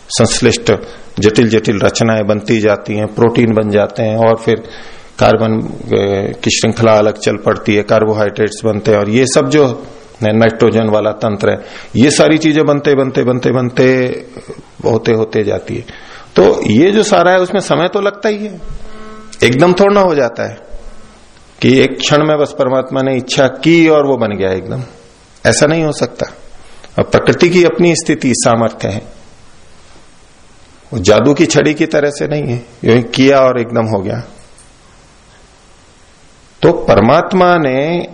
A: संश्लिष्ट जटिल जटिल रचनाएँ बनती जाती हैं, प्रोटीन बन जाते हैं और फिर कार्बन की श्रृंखला अलग चल पड़ती है, कार्बोहाइड्रेट्स बनते हैं और ये सब जो नाइट्रोजन वाला तंत्र है, ये सारी चीज़ें बनते बनते बनते बनते, होते होते जाती है। तो ये जो सारा है, उसमें समय तो लगता ही है। एकदम थोड़ा ना हो जाता है कि एक क्षण में बस परमात्मा ने इच्छा की और वो बन गया एकदम। ऐसा नहीं हो सकता। और प्रकृति की अपनी स्थिति, सामर्थ्य है। वो जादू की छड़ी की तरह से नहीं है। यू किया और एकदम हो गया। तो परमात्मा ने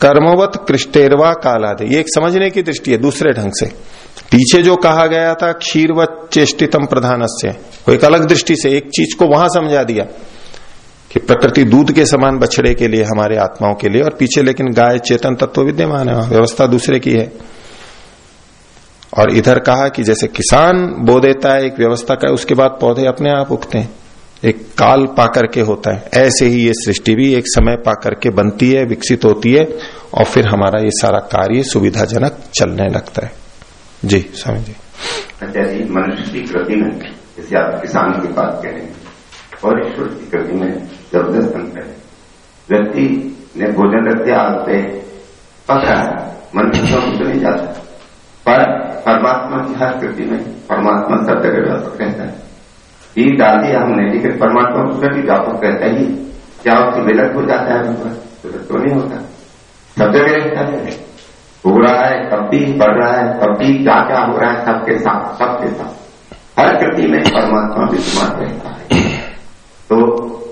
A: कर्मवत कृष्टेरवा कालादे। ये एक समझने की दृष्टि है दूसरे ढंग से। पीछे जो कहा गया था, क्षीरवत चेष्टितम प्रधान से वो एक अलग दृष्टि से एक चीज़ को वहाँ समझा दिया कि प्रकृति दूध के समान बछड़े के लिए, हमारे आत्माओं के लिए, और पीछे लेकिन गाय चेतन तत्व विद्यमान है, व्यवस्था दूसरे की है। और इधर कहा कि जैसे किसान बो देता है, एक व्यवस्था का, उसके बाद पौधे अपने आप उगते हैं। एक काल पाकर के होता है। ऐसे ही ये सृष्टि भी एक समय पाकर के बनती है, विकसित होती है, और फिर हमारा ये सारा कार्य सुविधाजनक चलने लगता है। जी, स्वामी जी।
E: अच्छा जी, मनुष्य की कृति में, जैसे आप किसान की बात कह रहे और ईश्वर की कृति में ज़बरदस्त अंतर है। व्यक्ति ने भोजन रख दिया आग पे पक मनुष्य नहीं जाता। पर परमात्मा की हर कृति में परमात्मा सब जगह व्यापक रहता है डाल दिया हमने, लेकिन परमात्मा उसमें भी व्यापक रहता ही क्या उसकी विलक हो जाता है विलक तो नहीं होता। सब जगह रहता है हो रहा है, तब भी बढ़ रहा है, तब भी क्या क्या हो रहा है सबके साथ सबके साथ। हर कृति में परमात्मा विद्यमान रहता है। तो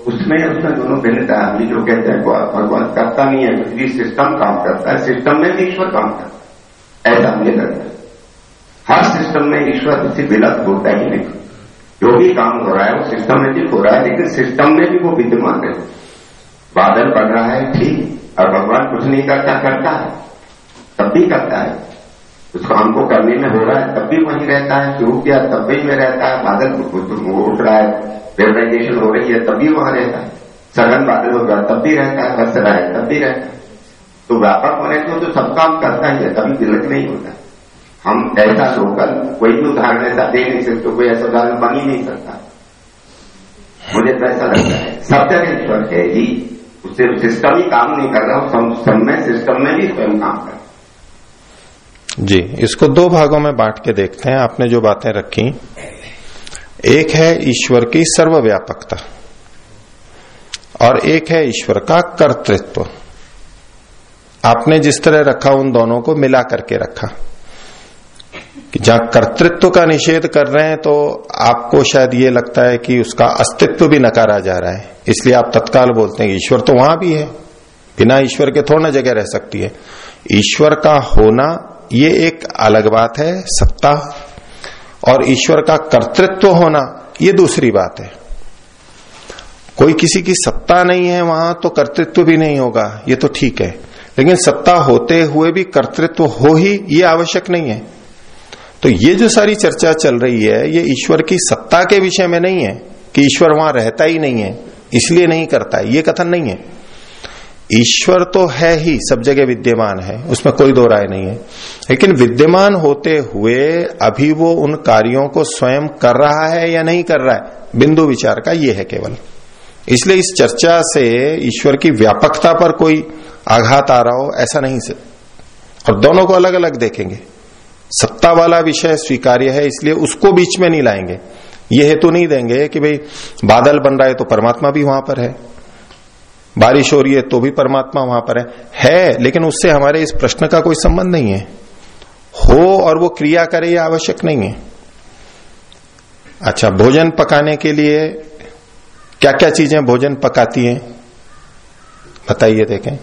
E: उसमें उसमें दोनों भिन्नता है। जो कहते हैं भगवान करता नहीं है सिस्टम काम करता है। सिस्टम में भी ईश्वर काम करता है। ऐसा मुझे लगता है। हर सिस्टम में ईश्वर से विलक होता ही नहीं। जो भी काम हो रहा है, वो सिस्टमेटिक हो रहा है, लेकिन सिस्टम में भी वो विद्यमान है। बादल पड़ रहा है, ठीक, और भगवान कुछ नहीं करता करता है। तब भी करता है। उस काम को करने में हो रहा है, तब भी वहीं रहता है शुरू किया, तब भी में रहता है। बादल उठ रहा है वेबराइजेशन हो रही है, तब भी वहाँ रहता है। सघन बादल हो गया, तब भी रहता है बस रहा है, तब भी रहता है। तो व्यापक होने को तो सब काम करता ही है, कभी तिलक नहीं होता। हम ऐसा लोकल कोई भी उदाहरण ऐसा दे नहीं सकते कोई ऐसा उदाहरण बन ही नहीं सकता। मुझे तो ऐसा लगता है सब जगह ईश्वर है ही उससे सिस्टम ही काम नहीं कर रहा सब में सिस्टम में भी स्वयं काम कर
A: जी, इसको दो भागों में बांट के देखते हैं, आपने जो बातें रखी। एक है ईश्वर की सर्वव्यापकता, और एक है ईश्वर का कर्तृत्व। आपने जिस तरह रखा उन दोनों को मिला करके रखा। कि जहाँ कर्तृत्व का निषेध कर रहे हैं तो आपको शायद ये लगता है कि उसका अस्तित्व भी नकारा जा रहा है। इसलिए आप तत्काल बोलते हैं ईश्वर तो वहाँ भी है। बिना ईश्वर के थोड़ा जगह रह सकती है। ईश्वर का होना, ये एक अलग बात है, सत्ता। और ईश्वर का कर्तृत्व होना, ये दूसरी बात है। कोई किसी की सत्ता नहीं है वहाँ तो कर्तृत्व भी नहीं होगा। ये तो ठीक है। लेकिन सत्ता होते हुए भी कर्तृत्व हो ही, ये आवश्यक नहीं है। तो ये जो सारी चर्चा चल रही है, ये ईश्वर की सत्ता के विषय में नहीं है कि ईश्वर वहाँ रहता ही नहीं है, इसलिए नहीं करता है ये कथन नहीं है। ईश्वर तो है ही, सब जगह विद्यमान है, उसमें कोई दो राय नहीं है। लेकिन विद्यमान होते हुए, अभी वो उन कार्यों को स्वयं कर रहा है या नहीं कर रहा है, बिंदु विचार का ये है केवल। इसलिए इस चर्चा से ईश्वर की व्यापकता पर कोई आघात आ रहा हो, ऐसा नहीं से और दोनों को अलग अलग देखेंगे। सत्ता वाला विषय स्वीकार्य है, इसलिए उसको बीच में नहीं लाएँगे। ये हेतु नहीं देंगे कि भाई, बादल बन रहा है तो परमात्मा भी वहाँ पर है। बारिश हो रही है तो भी परमात्मा वहाँ पर है। है, लेकिन उससे हमारे इस प्रश्न का कोई संबंध नहीं है। हो और वो क्रिया करे यह आवश्यक नहीं है। अच्छा भोजन पकाने के लिए क्या क्या चीज़ें भोजन पकाती हैं? बताइए देखें।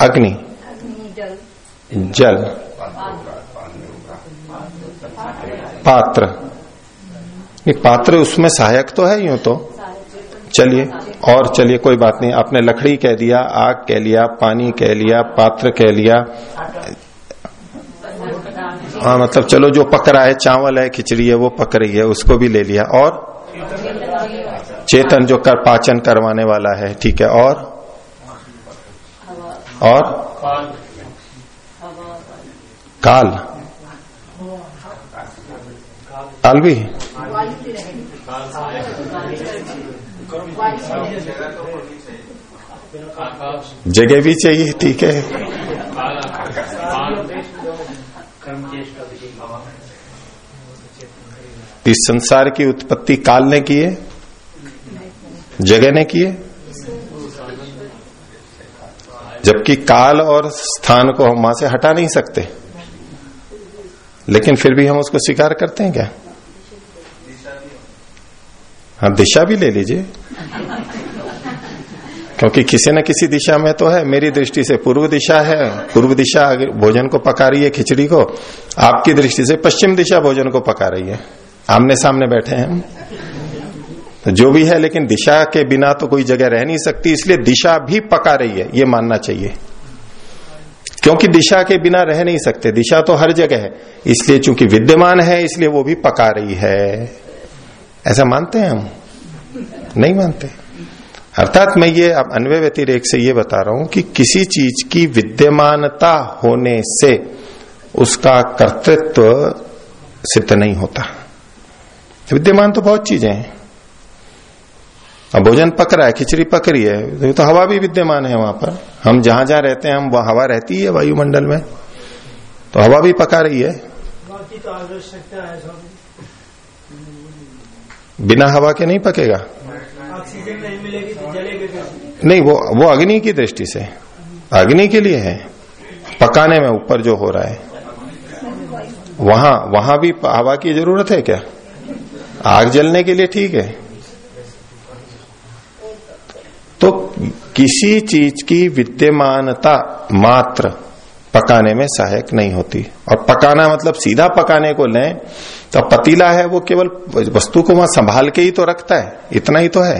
A: अग्नि। जल। पात्र। पात्र उसमें सहायक तो है यूँ तो। चलिए, और चलिए, कोई बात नहीं। आपने लकड़ी कह दिया, आग कह लिया, पानी कह लिया, पात्र कह लिया। हाँ मतलब चलो, जो पक रहा है, चावल है, खिचड़ी है, वो पक रही है, उसको भी ले लिया। और? चेतन जो कर, पाचन करवाने वाला है, ठीक है, और? और काल। काल भी जगह भी चाहिए, ठीक है। इस संसार की उत्पत्ति काल ने की है, जगह ने की है। जबकि काल और स्थान को हम वहाँ से हटा नहीं सकते। लेकिन फिर भी हम उसको स्वीकार करते हैं क्या? हाँ दिशा भी ले लीजिए। क्योंकि किसी न किसी दिशा में तो है। मेरी दृष्टि से पूर्व दिशा है। पूर्व दिशा भोजन को पका रही है खिचड़ी को। आपकी दृष्टि से पश्चिम दिशा भोजन को पका रही है। आमने सामने बैठे हैं तो जो भी है, लेकिन दिशा के बिना तो कोई जगह रह नहीं सकती, इसलिए दिशा भी पका रही है, ये मानना चाहिए। क्योंकि दिशा के बिना रह नहीं सकते, दिशा तो हर जगह है, इसलिए चूँकि विद्यमान है, इसलिए वो भी पका रही है। ऐसा मानते हैं हम? नहीं मानते। अर्थात मैं ये अब अन्वय व्यतिरेक से ये बता रहा हूँ कि किसी चीज़ की विद्यमानता होने से उसका कर्तृत्व सिद्ध नहीं होता। विद्यमान तो बहुत चीज़ें हैं। अब भोजन पक रहा है खिचड़ी पक रही है तो हवा भी विद्यमान है वहाँ पर। हम जहाँ जहाँ रहते हैं हम वह हवा रहती है वायुमंडल में तो हवा भी पका रही है।
C: तो है
A: बिना हवा के नहीं पकेगा।
C: ऑक्सीजन नहीं मिलेगी तो जलेगी
A: नहीं वो वो अग्नि की दृष्टि से अग्नि के लिए है। पकाने में ऊपर जो हो रहा है। वहाँ वहाँ भी हवा की ज़रूरत है क्या? आग जलने के लिए ठीक है। तो किसी चीज़ की विद्यमानता मात्र पकाने में सहायक नहीं होती। और पकाना मतलब सीधा पकाने को लें तो पतीला है वो केवल वस्तु को वहाँ संभाल के ही तो रखता है, इतना ही तो है।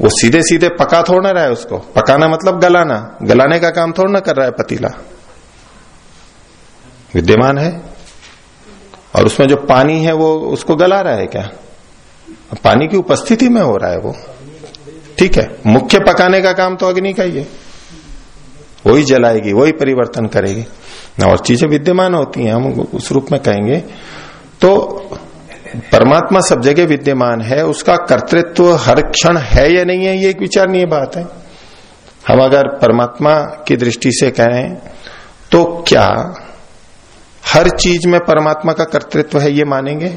A: वो सीधे सीधे पका थोड़ा रहा है उसको। पकाना मतलब गलाना। गलाने का काम थोड़ा ना कर रहा है पतीला। विद्यमान है? और उसमें जो पानी है वो उसको गला रहा है क्या? पानी की उपस्थिति में हो रहा है वो। ठीक है, मुख्य पकाने का काम तो अग्नि का ही है। वही जलाएगी, वही परिवर्तन करेगी। और चीज़ें विद्यमान होती हैं, हम उस रूप में कहेंगे। तो परमात्मा सब जगह विद्यमान है, उसका कर्तृत्व हर क्षण है या नहीं है, ये एक विचारणीय बात है। हम अगर परमात्मा की दृष्टि से कहें तो क्या हर चीज़ में परमात्मा का कर्तृत्व है, ये मानेंगे?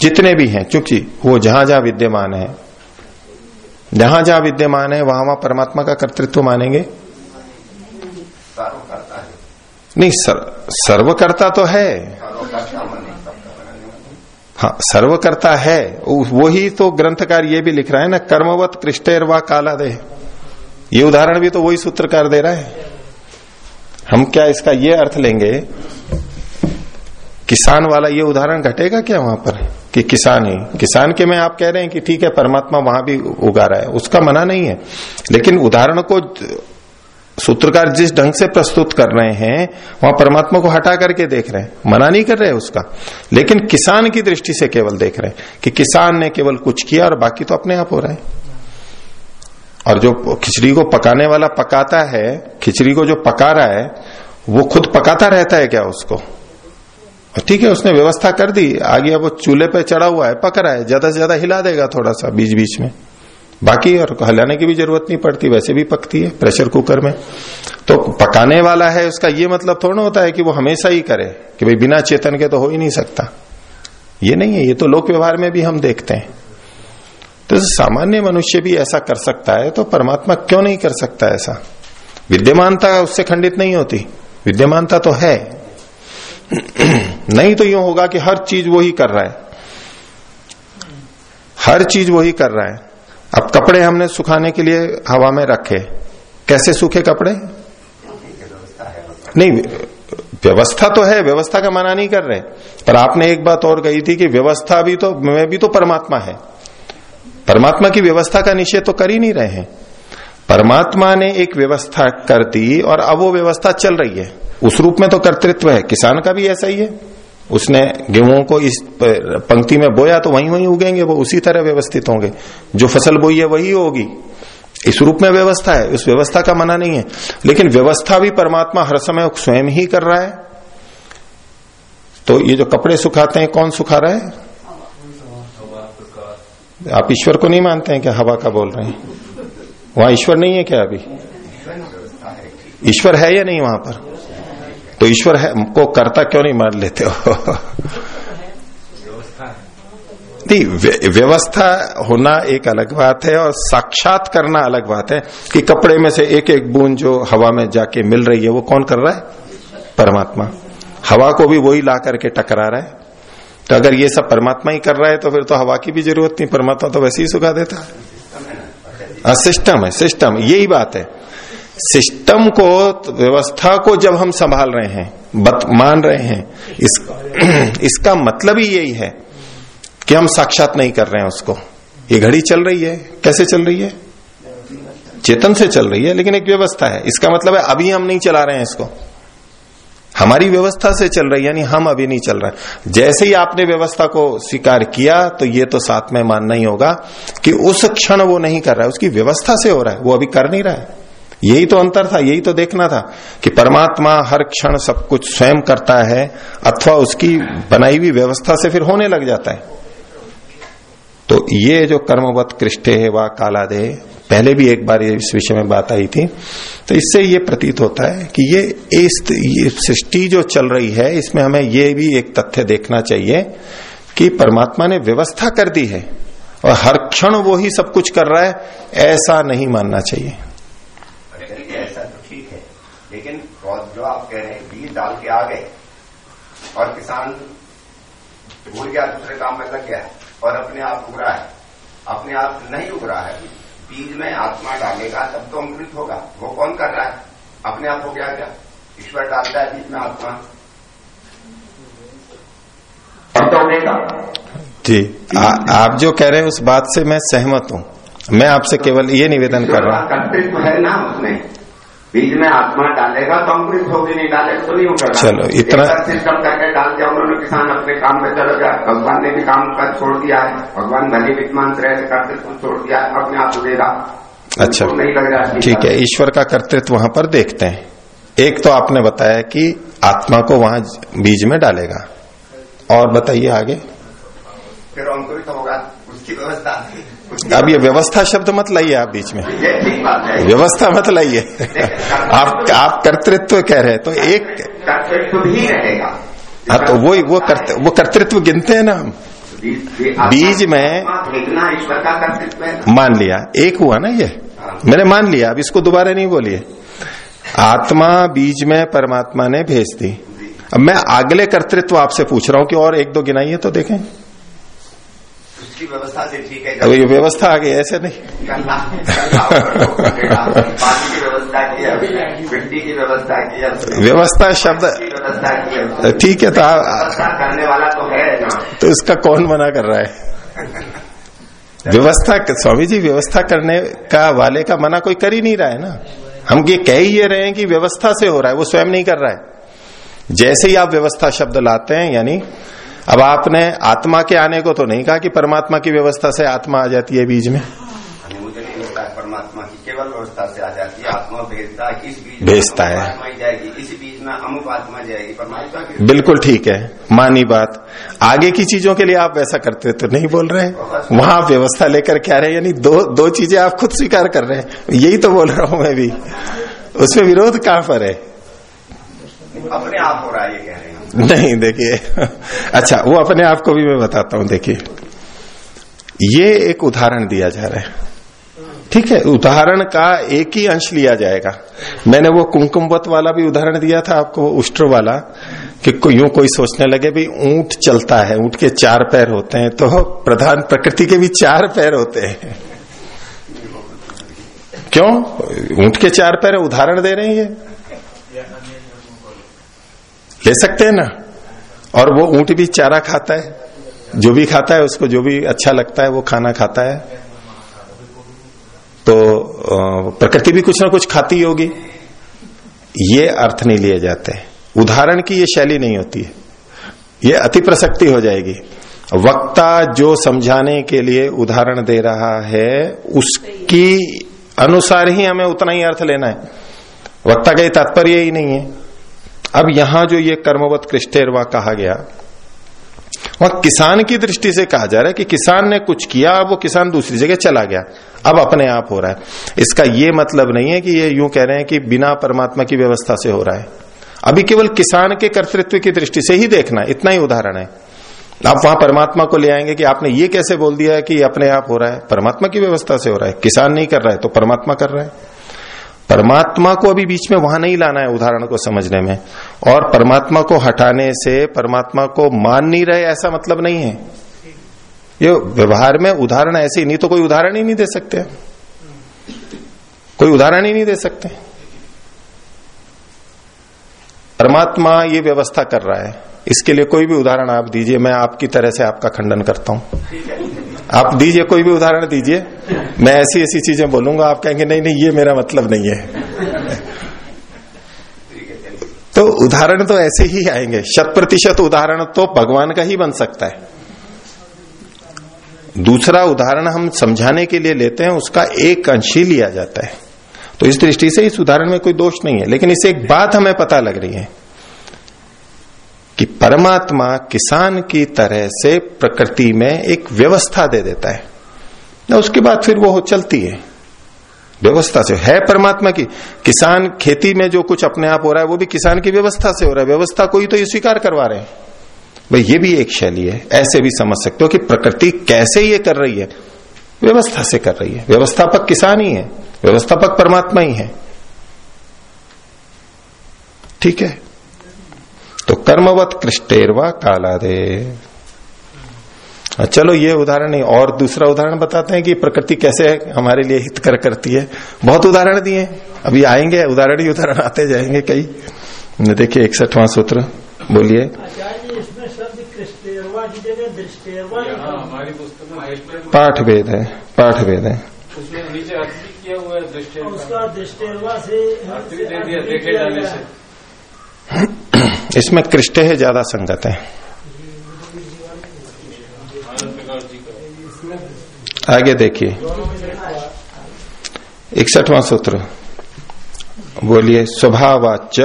A: जितने भी हैं चूँकि वो जहाँ जहाँ विद्यमान है जहाँ जहाँ विद्यमान है वहाँ वहाँ परमात्मा का कर्तृत्व मानेंगे। नहीं सर, सर्वकर्ता तो है। हाँ सर्वकर्ता है। वही तो ग्रंथकार ये भी लिख रहा है ना कर्मवत कृष्टेर व काला दे ये उदाहरण भी तो वही सूत्रकार दे रहा है। हम क्या इसका ये अर्थ लेंगे किसान वाला ये उदाहरण घटेगा क्या वहाँ पर? कि किसान ही। किसान के में आप कह रहे हैं कि ठीक है, परमात्मा वहाँ भी उगा रहा है। उसका मना नहीं है। लेकिन उदाहरण को सूत्रकार जिस ढंग से प्रस्तुत कर रहे हैं, वहाँ परमात्मा को हटा करके देख रहे हैं। मना नहीं कर रहे उसका। लेकिन किसान की दृष्टि से केवल देख रहे हैं कि किसान ने केवल कुछ किया और बाकी तो अपने आप हो रहा है। और जो खिचड़ी को पकाने वाला पकाता है, खिचड़ी को जो पका रहा है, वो खुद पकाता रहता है क्या उसको? ठीक है, उसने व्यवस्था कर दी। आगे अब चूल्हे पे चढ़ा हुआ है, पक रहा है, ज़्यादा से ज़्यादा हिला देगा थोड़ा सा बीच बीच में। बाकी और हिलाने की भी ज़रूरत नहीं पड़ती, वैसे भी पकती है, प्रेशर कुकर में। तो पकाने वाला है, उसका ये मतलब थोड़ा होता है कि वो हमेशा ही करे, कि भाई बिना चेतन के तो हो ही नहीं सकता। ये नहीं है, ये तो लोक व्यवहार में भी हम देखते हैं। तो सामान्य मनुष्य भी ऐसा कर सकता है तो परमात्मा क्यों नहीं कर सकता ऐसा? विद्यमानता उससे खंडित नहीं होती। विद्यमानता तो है नहीं तो यूँ होगा कि हर चीज़ वो ही कर रहा है। हर चीज़ वो ही कर रहा है। अब कपड़े हमने सुखाने के लिए हवा में रखे। कैसे सूखे कपड़े? नहीं, व्यवस्था तो है, व्यवस्था का मना नहीं कर रहे। पर आपने एक बात और कही थी कि व्यवस्था भी तो मैं भी तो परमात्मा है। परमात्मा की व्यवस्था का निषेध तो कर ही नहीं रहे हैं। परमात्मा ने एक व्यवस्था कर दी और अब वो व्यवस्था चल रही है। उस रूप में तो कर्तृत्व है। किसान का भी ऐसा ही है। उसने गेहूँ को इस पंक्ति में बोया तो वहीं वहीं उगेंगे, वो उसी तरह व्यवस्थित होंगे। जो फ़सल बोई है वही होगी। इस रूप में व्यवस्था है। उस व्यवस्था का मना नहीं है। लेकिन व्यवस्था भी परमात्मा हर समय स्वयं ही कर रहा है। तो ये जो कपड़े सुखाते हैं, कौन सुखा रहा है? आप ईश्वर को नहीं मानते हैं क्या हवा का बोल रहे हैं? वहाँ ईश्वर नहीं है क्या अभी? ईश्वर है या नहीं वहाँ पर? तो ईश्वर है को कर्ता क्यों नहीं मान लेते हो? नहीं व्यवस्था होना एक अलग बात है और साक्षात करना अलग बात है कि कपड़े में से एक एक बूंद जो हवा में जाके मिल रही है, वो कौन कर रहा है? परमात्मा। हवा को भी वही ला करके टकरा रहा है। तो अगर ये सब परमात्मा ही कर रहा है तो फिर तो हवा की भी ज़रूरत नहीं, परमात्मा तो वैसे ही सुखा देता। है सिस्टम है सिस्टम यही बात है। सिस्टम को, व्यवस्था को जब हम संभाल रहे हैं, बत, मान रहे हैं, इस, इसका मतलब ही यही है कि हम साक्षात नहीं कर रहे हैं उसको। ये घड़ी चल रही है। कैसे चल रही है? चेतन से चल रही है, लेकिन एक व्यवस्था है। इसका मतलब है अभी हम नहीं चला रहे हैं इसको। हमारी व्यवस्था से चल रही है, यानी हम अभी नहीं चल रहे जैसे ही आपने व्यवस्था को स्वीकार किया तो ये तो साथ में मानना ही होगा कि उस क्षण वो नहीं कर रहा है। उसकी व्यवस्था से हो रहा है। वो अभी कर नहीं रहा है। यही तो अंतर था, यही तो देखना था कि परमात्मा हर क्षण सब कुछ स्वयं करता है, अथवा उसकी बनाई हुई व्यवस्था से फिर होने लग जाता है। तो ये जो कर्मवत कृष्टे है व कालादे, पहले भी एक बार इस विषय में बात आई थी तो इससे ये प्रतीत होता है कि ये ये सृष्टि जो चल रही है, इसमें हमें ये भी एक तथ्य देखना चाहिए कि परमात्मा ने व्यवस्था कर दी है, और हर क्षण वो ही सब कुछ कर रहा है, ऐसा नहीं मानना चाहिए
E: ऐसा तो ठीक है लेकिन जो आप कह रहे हैं बीज डाल के आ गए और किसान भूल गया दूसरे काम में लग गया और अपने आप उग रहा है। अपने आप नहीं उग रहा है। बीज में आत्मा डालेगा तब तो अंकुरित होगा। वो कौन कर रहा है? अपने आप हो गया क्या? ईश्वर डालता है बीज में आत्मा।
A: जी आ, आप जो कह रहे हैं उस बात से मैं सहमत हूँ। मैं आपसे केवल ये निवेदन कर रहा हूँ।
E: कर्तृत्व है ना उसमें बीज में आत्मा डालेगा तो अंकुरित होगी नहीं डालेगा तो नहीं होगा।
A: चलो इतना
E: सिस्टम करके डाल दिया उन्होंने किसान अपने काम में चला गया। भगवान ने भी काम कर छोड़ दिया है। भगवान भले विद्मान रहे कर्तृत्व छोड़ दिया है अपने आप उदेगा
A: अच्छा
E: नहीं लग रहा
A: ठीक है ईश्वर का कर्तृत्व वहाँ पर देखते हैं। एक तो आपने बताया कि आत्मा को वहाँ बीज में डालेगा। और बताइए आगे।
E: फिर अंकुरित होगा उसकी व्यवस्था।
A: अब ये व्यवस्था शब्द मत लाइए आप बीच में। व्यवस्था मत लाइए। आप आप कर्तृत्व कह रहे हैं तो एक
E: कर्तृत्व भी रहेगा।
A: हाँ तो वो वो कर्तृत्व वो कर्तृत्व गिनते हैं ना हम। बीज में मान लिया एक हुआ ना ये? मैंने मान लिया अब इसको दोबारा नहीं बोलिए। आत्मा बीज में परमात्मा ने भेज दी। अब मैं अगले कर्तृत्व आपसे पूछ रहा हूँ कि और एक दो गिनाइए तो देखें।
E: उसकी व्यवस्था से ठीक है।
A: ये व्यवस्था आ गई ऐसे नहीं।
E: पानी की व्यवस्था की मिट्टी की व्यवस्था की
A: व्यवस्था शब्द
E: व्यवस्था की।
A: ठीक है तो
E: करने वाला तो है
A: तो इसका कौन मना कर रहा है? व्यवस्था स्वामी जी व्यवस्था करने का वाले का मना कोई कर ही नहीं रहा है ना। हम ये कह ही ये रहे हैं कि व्यवस्था से हो रहा है वो स्वयं नहीं कर रहा है। जैसे ही आप व्यवस्था शब्द लाते हैं यानी अब आपने आत्मा के आने को तो नहीं कहा कि परमात्मा की व्यवस्था से आत्मा आ जाती है बीज में?
E: मुझे नहीं लगता परमात्मा की केवल व्यवस्था से आ जाती है आत्मा भेजता है इस बीज
A: भेजता है।
E: जाएगी इस बीज में अमुक आत्मा जाएगी परमात्मा की
A: बिल्कुल ठीक है मानी बात। आगे की चीज़ों के लिए आप वैसा करते तो नहीं बोल रहे? वहाँ आप व्यवस्था लेकर के आ रहे? यानी दो दो चीज़ें आप खुद स्वीकार कर रहे हैं। यही तो बोल रहा हूँ मैं भी। उसमें विरोध कहाँ पर है?
E: अपने आप हो रहे हैं
A: नहीं देखिए। अच्छा वो अपने आप को भी मैं बताता हूँ देखिए। ये एक उदाहरण दिया जा रहा है। ठीक है उदाहरण का एक ही अंश लिया जाएगा। मैंने वो कुमकुमवत वाला भी उदाहरण दिया था आपको उष्ट्र वाला कि को, यूँ कोई सोचने लगे भी ऊँट चलता है ऊँट के चार पैर होते हैं तो प्रधान प्रकृति के भी चार पैर होते हैं। क्यों? ऊँट के चार पैर उदाहरण दे रहे हैं। ले सकते हैं ना? और वो ऊँट भी चारा खाता है। जो भी खाता है, उसको जो भी अच्छा लगता है, वो खाना खाता है। तो प्रकृति भी कुछ ना कुछ खाती होगी। ये अर्थ नहीं लिए जाते। उदाहरण की ये शैली नहीं होती है। ये अति प्रसक्ति हो जाएगी। वक्ता जो समझाने के लिए उदाहरण दे रहा है, उसकी अनुसार ही हमें उतना ही अर्थ लेना है। वक्ता का ये तात्पर्य ही नहीं है। अब यहाँ जो ये कर्मवत कृष्टेरवा कहा गया, वहाँ किसान की दृष्टि से कहा जा रहा है कि किसान ने कुछ किया, अब वो किसान दूसरी जगह चला गया। अब अपने आप हो रहा है। इसका ये मतलब नहीं है कि ये यूँ कह रहे हैं कि बिना परमात्मा की व्यवस्था से हो रहा है। अभी केवल किसान के कर्तृत्व की दृष्टि से ही देखना, इतना ही उदाहरण है। आप वहाँ परमात्मा को ले आएँगे कि आपने ये कैसे बोल दिया है कि अपने आप हो रहा है? परमात्मा की व्यवस्था से हो रहा है। किसान नहीं कर रहा है तो परमात्मा कर रहा है। परमात्मा को अभी बीच में वहाँ नहीं लाना है उदाहरण को समझने में। और परमात्मा को हटाने से परमात्मा को मान नहीं रहे, ऐसा मतलब नहीं है। ये व्यवहार में उदाहरण ऐसे ही नहीं तो कोई उदाहरण ही नहीं दे सकते। कोई उदाहरण ही नहीं दे सकते। परमात्मा ये व्यवस्था कर रहा है। इसके लिए कोई भी उदाहरण आप दीजिए, मैं आपकी तरह से आपका खंडन करता हूँ। आप दीजिए, कोई भी उदाहरण दीजिए। मैं ऐसी ऐसी चीज़ें बोलूँगा, आप कहेंगे, नहीं नहीं, ये मेरा मतलब नहीं है। तो उदाहरण तो ऐसे ही आएँगे। शत प्रतिशत उदाहरण तो भगवान का ही बन सकता है। दूसरा उदाहरण हम समझाने के लिए लेते हैं, उसका एक अंश ही लिया जाता है। तो इस दृष्टि से इस उदाहरण में कोई दोष नहीं है, लेकिन इससे एक बात हमें पता लग रही है। कि परमात्मा किसान की तरह से प्रकृति में एक व्यवस्था दे देता है। ना उसके बाद फिर वो चलती है। व्यवस्था से है परमात्मा की। किसान खेती में जो कुछ अपने आप हो रहा है, वो भी किसान की व्यवस्था से हो रहा है। व्यवस्था को ही तो ये स्वीकार करवा रहे हैं। भाई, ये भी एक शैली है। ऐसे भी समझ सकते हो कि प्रकृति कैसे ये कर रही है। व्यवस्था से कर रही है। व्यवस्थापक किसान ही है। व्यवस्थापक परमात्मा ही है। ठीक है? तो कर्मवत कृष्टेरवा कालादे। चलो ये उदाहरण नहीं और दूसरा उदाहरण बताते हैं कि प्रकृति कैसे हमारे लिए हित कर करती है। बहुत उदाहरण दिए अभी आएँगे उदाहरण ही उदाहरण आते जाएँगे कई। देखिए इकसठवां सूत्र बोलिए। पाठ भेद है पाठ भेद है।
C: उसका दृष्टेरवा से
D: देखे जाने से।
A: इसमें कृष्ट है, ज़्यादा संगत है। आगे देखिए। इकसठवां सूत्र। बोलिए स्वभावाच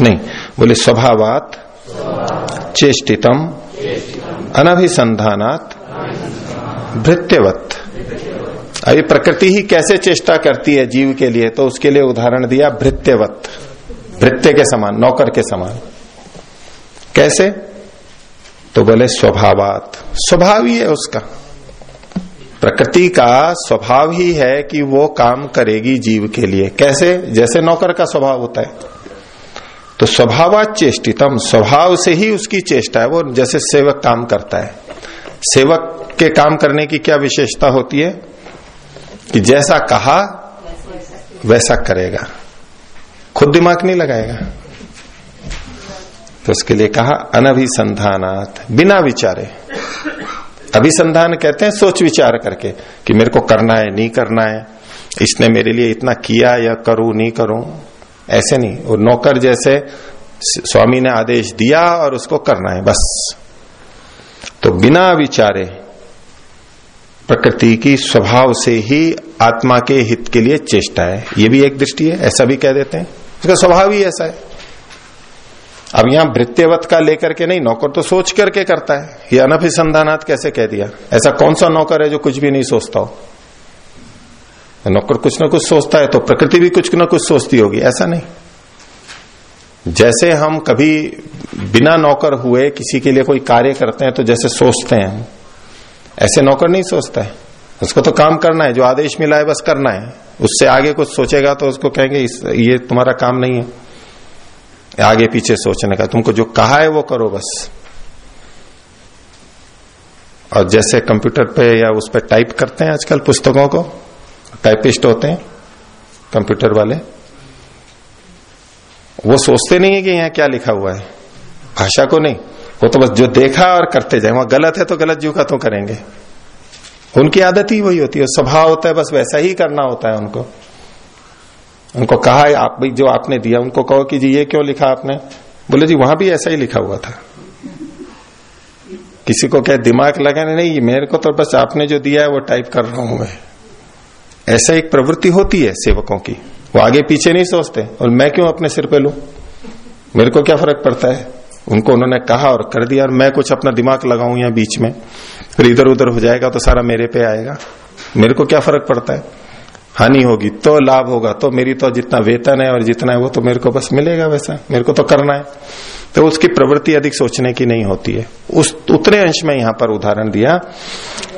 A: नहीं बोले स्वभावात चेष्टितम अनभिसंधानात भृत्यवत। अभी प्रकृति ही कैसे चेष्टा करती है जीव के लिए तो उसके लिए उदाहरण दिया, भृत्यवत। भृत्य के समान, नौकर के समान। कैसे? तो बोले, स्वभावात। स्वभाव ही है उसका। प्रकृति का स्वभाव ही है कि वो काम करेगी जीव के लिए। कैसे? जैसे नौकर का स्वभाव होता है। तो स्वभावात चेष्टितम। स्वभाव से ही उसकी चेष्टा है। वो जैसे सेवक काम करता है। सेवक के काम करने की क्या विशेषता होती है? कि जैसा कहा, वैसा करेगा। खुद दिमाग नहीं लगाएगा। तो उसके लिए कहा, अनभिसंधानात, बिना विचारे। अभिसंधान कहते हैं, सोच विचार करके कि मेरे को करना है, नहीं करना है। इसने मेरे लिए इतना किया या करूँ, नहीं करूँ, ऐसे नहीं। और नौकर जैसे स्वामी ने आदेश दिया और उसको करना है, बस। तो बिना विचारे, प्रकृति की स्वभाव से ही आत्मा के हित के लिए चेष्टा है। ये भी एक दृष्टि है, ऐसा भी कह देते हैं। उसका स्वभाव ही ऐसा है। अब यहाँ वृत्त्यवत का लेकर के नहीं, नौकर तो सोच करके करता है। ये अनभिसंधानात कैसे कह दिया? ऐसा कौन सा नौकर है जो कुछ भी नहीं सोचता हो? नौकर कुछ ना कुछ सोचता है तो प्रकृति भी कुछ ना कुछ सोचती होगी, ऐसा नहीं। जैसे हम कभी बिना नौकर हुए किसी के लिए कोई कार्य करते हैं तो जैसे सोचते हैं ऐसे नौकर नहीं सोचता है। उसको तो काम करना है, जो आदेश मिला है बस करना है। उससे आगे कुछ सोचेगा तो उसको कहेंगे ये तुम्हारा काम नहीं है। आगे पीछे सोचने का, तुमको जो कहा है वो करो बस। और जैसे कंप्यूटर पे या उस पर टाइप करते हैं आजकल पुस्तकों को, टाइपिस्ट होते हैं, कंप्यूटर वाले, वो सोचते नहीं है कि यहाँ क्या लिखा हुआ है। भाषा को नहीं, वो तो बस जो देखा और करते जाए। वहाँ गलत है तो गलत जू का तो करेंगे। उनकी आदत ही वही होती है। स्वभाव होता है, बस वैसा ही करना होता है उनको। उनको कहा है, आप भी जो आपने दिया, उनको कहो कि जी ये क्यों लिखा आपने? बोले, जी, वहाँ भी ऐसा ही लिखा हुआ था। किसी को क्या दिमाग लगाने नहीं मेरे को तो बस आपने जो दिया है, वो टाइप कर रहा हूँ मैं। ऐसा एक प्रवृत्ति होती है सेवकों की। वो आगे पीछे नहीं सोचते, और मैं क्यों अपने सिर पे लू? मेरे को क्या फ़र्क पड़ता है? उनको उन्होंने कहा और कर दिया, और मैं कुछ अपना दिमाग लगाऊँ यहाँ बीच में, फिर इधर उधर हो जाएगा तो सारा मेरे पे आएगा। मेरे को क्या फ़र्क पड़ता है? हानि होगी तो लाभ होगा तो मेरी तो जितना वेतन है और जितना है वो तो मेरे को बस मिलेगा वैसा, मेरे को तो करना है। तो उसकी प्रवृत्ति अधिक सोचने की नहीं होती है। उस, उतने अंश में यहाँ पर उदाहरण दिया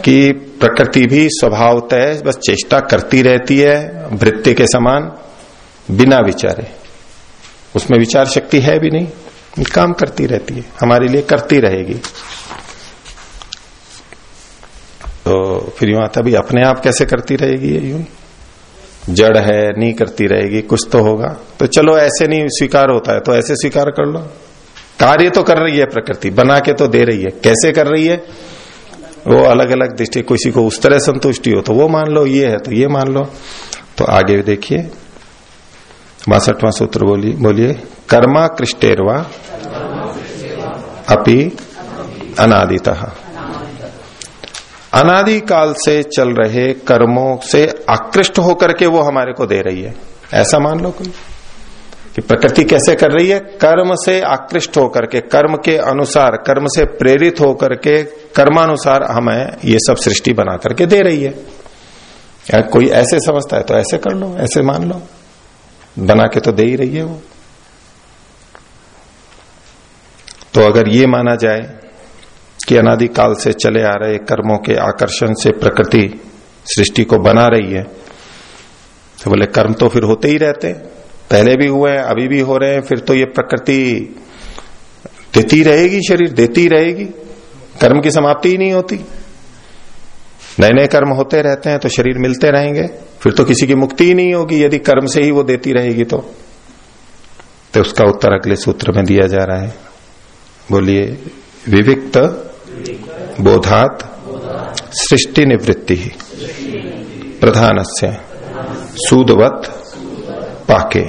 A: कि प्रकृति भी स्वभाव तय बस चेष्टा करती रहती है, वृत्ति के समान, बिना विचारे। उसमें विचार शक्ति है भी नहीं। काम करती रहती है, हमारे लिए करती रहेगी। तो फिर यूँ आता भी अपने आप कैसे करती रहेगी ये यूँ? जड़ है, नहीं करती रहेगी, कुछ तो होगा। तो चलो, ऐसे नहीं स्वीकार होता है तो ऐसे स्वीकार कर लो। कार्य तो कर रही है प्रकृति, बना के तो दे रही है। कैसे कर रही है? वो अलग अलग दृष्टि, किसी को उस तरह संतुष्टि हो तो वो मान लो, ये है तो ये मान लो। तो आगे देखिए बासठवां सूत्र बोलिए बोलिए, कर्मा कृष्टेरवा अपि अनादिता। अनादि काल से चल रहे कर्मों से आकृष्ट होकर के वो हमारे को दे रही है। ऐसा मान लो कोई, कि प्रकृति कैसे कर रही है? कर्म से आकृष्ट होकर के, कर्म के अनुसार, कर्म से प्रेरित होकर के, कर्मानुसार हमें ये सब सृष्टि बना करके दे रही है। या कोई ऐसे समझता है तो ऐसे कर लो, ऐसे मान लो। बना के तो दे ही रही है वो। तो अगर ये माना जाए कि अनादिकाल से चले आ रहे कर्मों के आकर्षण से प्रकृति सृष्टि को बना रही है तो बोले, कर्म तो फिर होते ही रहते हैं। पहले भी हुए हैं, अभी भी हो रहे हैं, फिर तो ये प्रकृति देती रहेगी, शरीर देती रहेगी। कर्म की समाप्ति ही नहीं होती। नए नए कर्म होते रहते हैं तो शरीर मिलते रहेंगे। फिर तो किसी की मुक्ति ही नहीं होगी, यदि कर्म से ही वो देती रहेगी तो। तो उसका उत्तर अगले सूत्र में दिया जा रहा है। बोलिए, विविक्त बोधात सृष्टि निवृत्ति प्रधान से सूदवत पाके।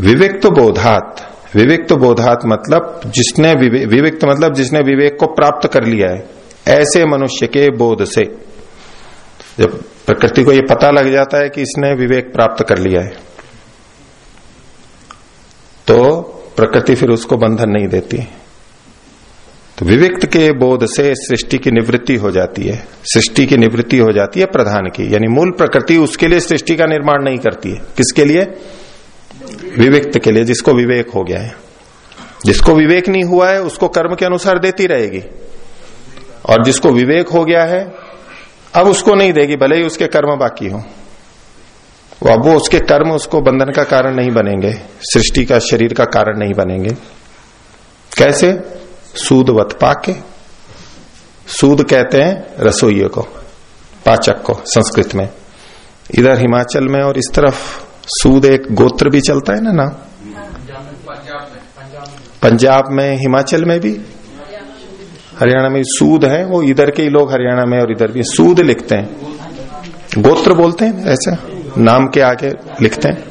A: विविक्त बोधात विविक्त बोधात मतलब जिसने विविक्त मतलब जिसने विवेक को प्राप्त कर लिया है। ऐसे मनुष्य के बोध से। जब प्रकृति को यह पता लग जाता है कि इसने विवेक प्राप्त कर लिया है तो प्रकृति फिर उसको बंधन नहीं देती। तो विविक्त के बोध से सृष्टि की निवृत्ति हो जाती है। सृष्टि की निवृत्ति हो जाती है प्रधान की, यानी मूल प्रकृति उसके लिए सृष्टि का निर्माण नहीं करती है। किसके लिए? विविक्त के लिए, जिसको विवेक हो गया है। जिसको विवेक नहीं हुआ है, उसको कर्म के अनुसार देती रहेगी। और जिसको विवेक हो गया है अब उसको नहीं देगी भले ही उसके कर्म बाकी हो। वो अब वो उसके कर्म उसको बंधन का कारण नहीं बनेंगे सृष्टि का शरीर का कारण नहीं बनेंगे। कैसे? सूदवत पाके। सूद कहते हैं रसोइये को पाचक को संस्कृत में। इधर हिमाचल में और इस तरफ़ सूद एक गोत्र भी चलता है ना ना पंजाब में हिमाचल में भी। हरियाणा में सूद है, वो इधर के ही लोग हरियाणा में और इधर भी सूद लिखते हैं। गोत्र बोलते हैं ऐसा, नाम के आगे लिखते हैं।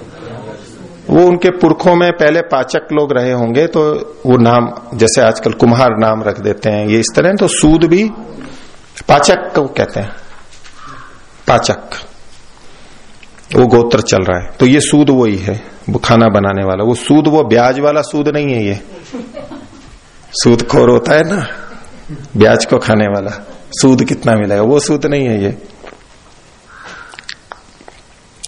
A: वो उनके पुरखों में पहले पाचक लोग रहे होंगे तो वो नाम, जैसे आजकल कुम्हार नाम रख देते हैं, ये इस तरह तो सूद भी पाचक को कहते हैं। पाचक। वो गोत्र चल रहा है। तो ये सूद वही है, वो खाना बनाने वाला। वो सूद, वो ब्याज वाला सूद नहीं है ये। सूद खोर होता है ना। ब्याज को खाने वाला। सूद कितना मिलेगा? वो सूद नहीं है ये।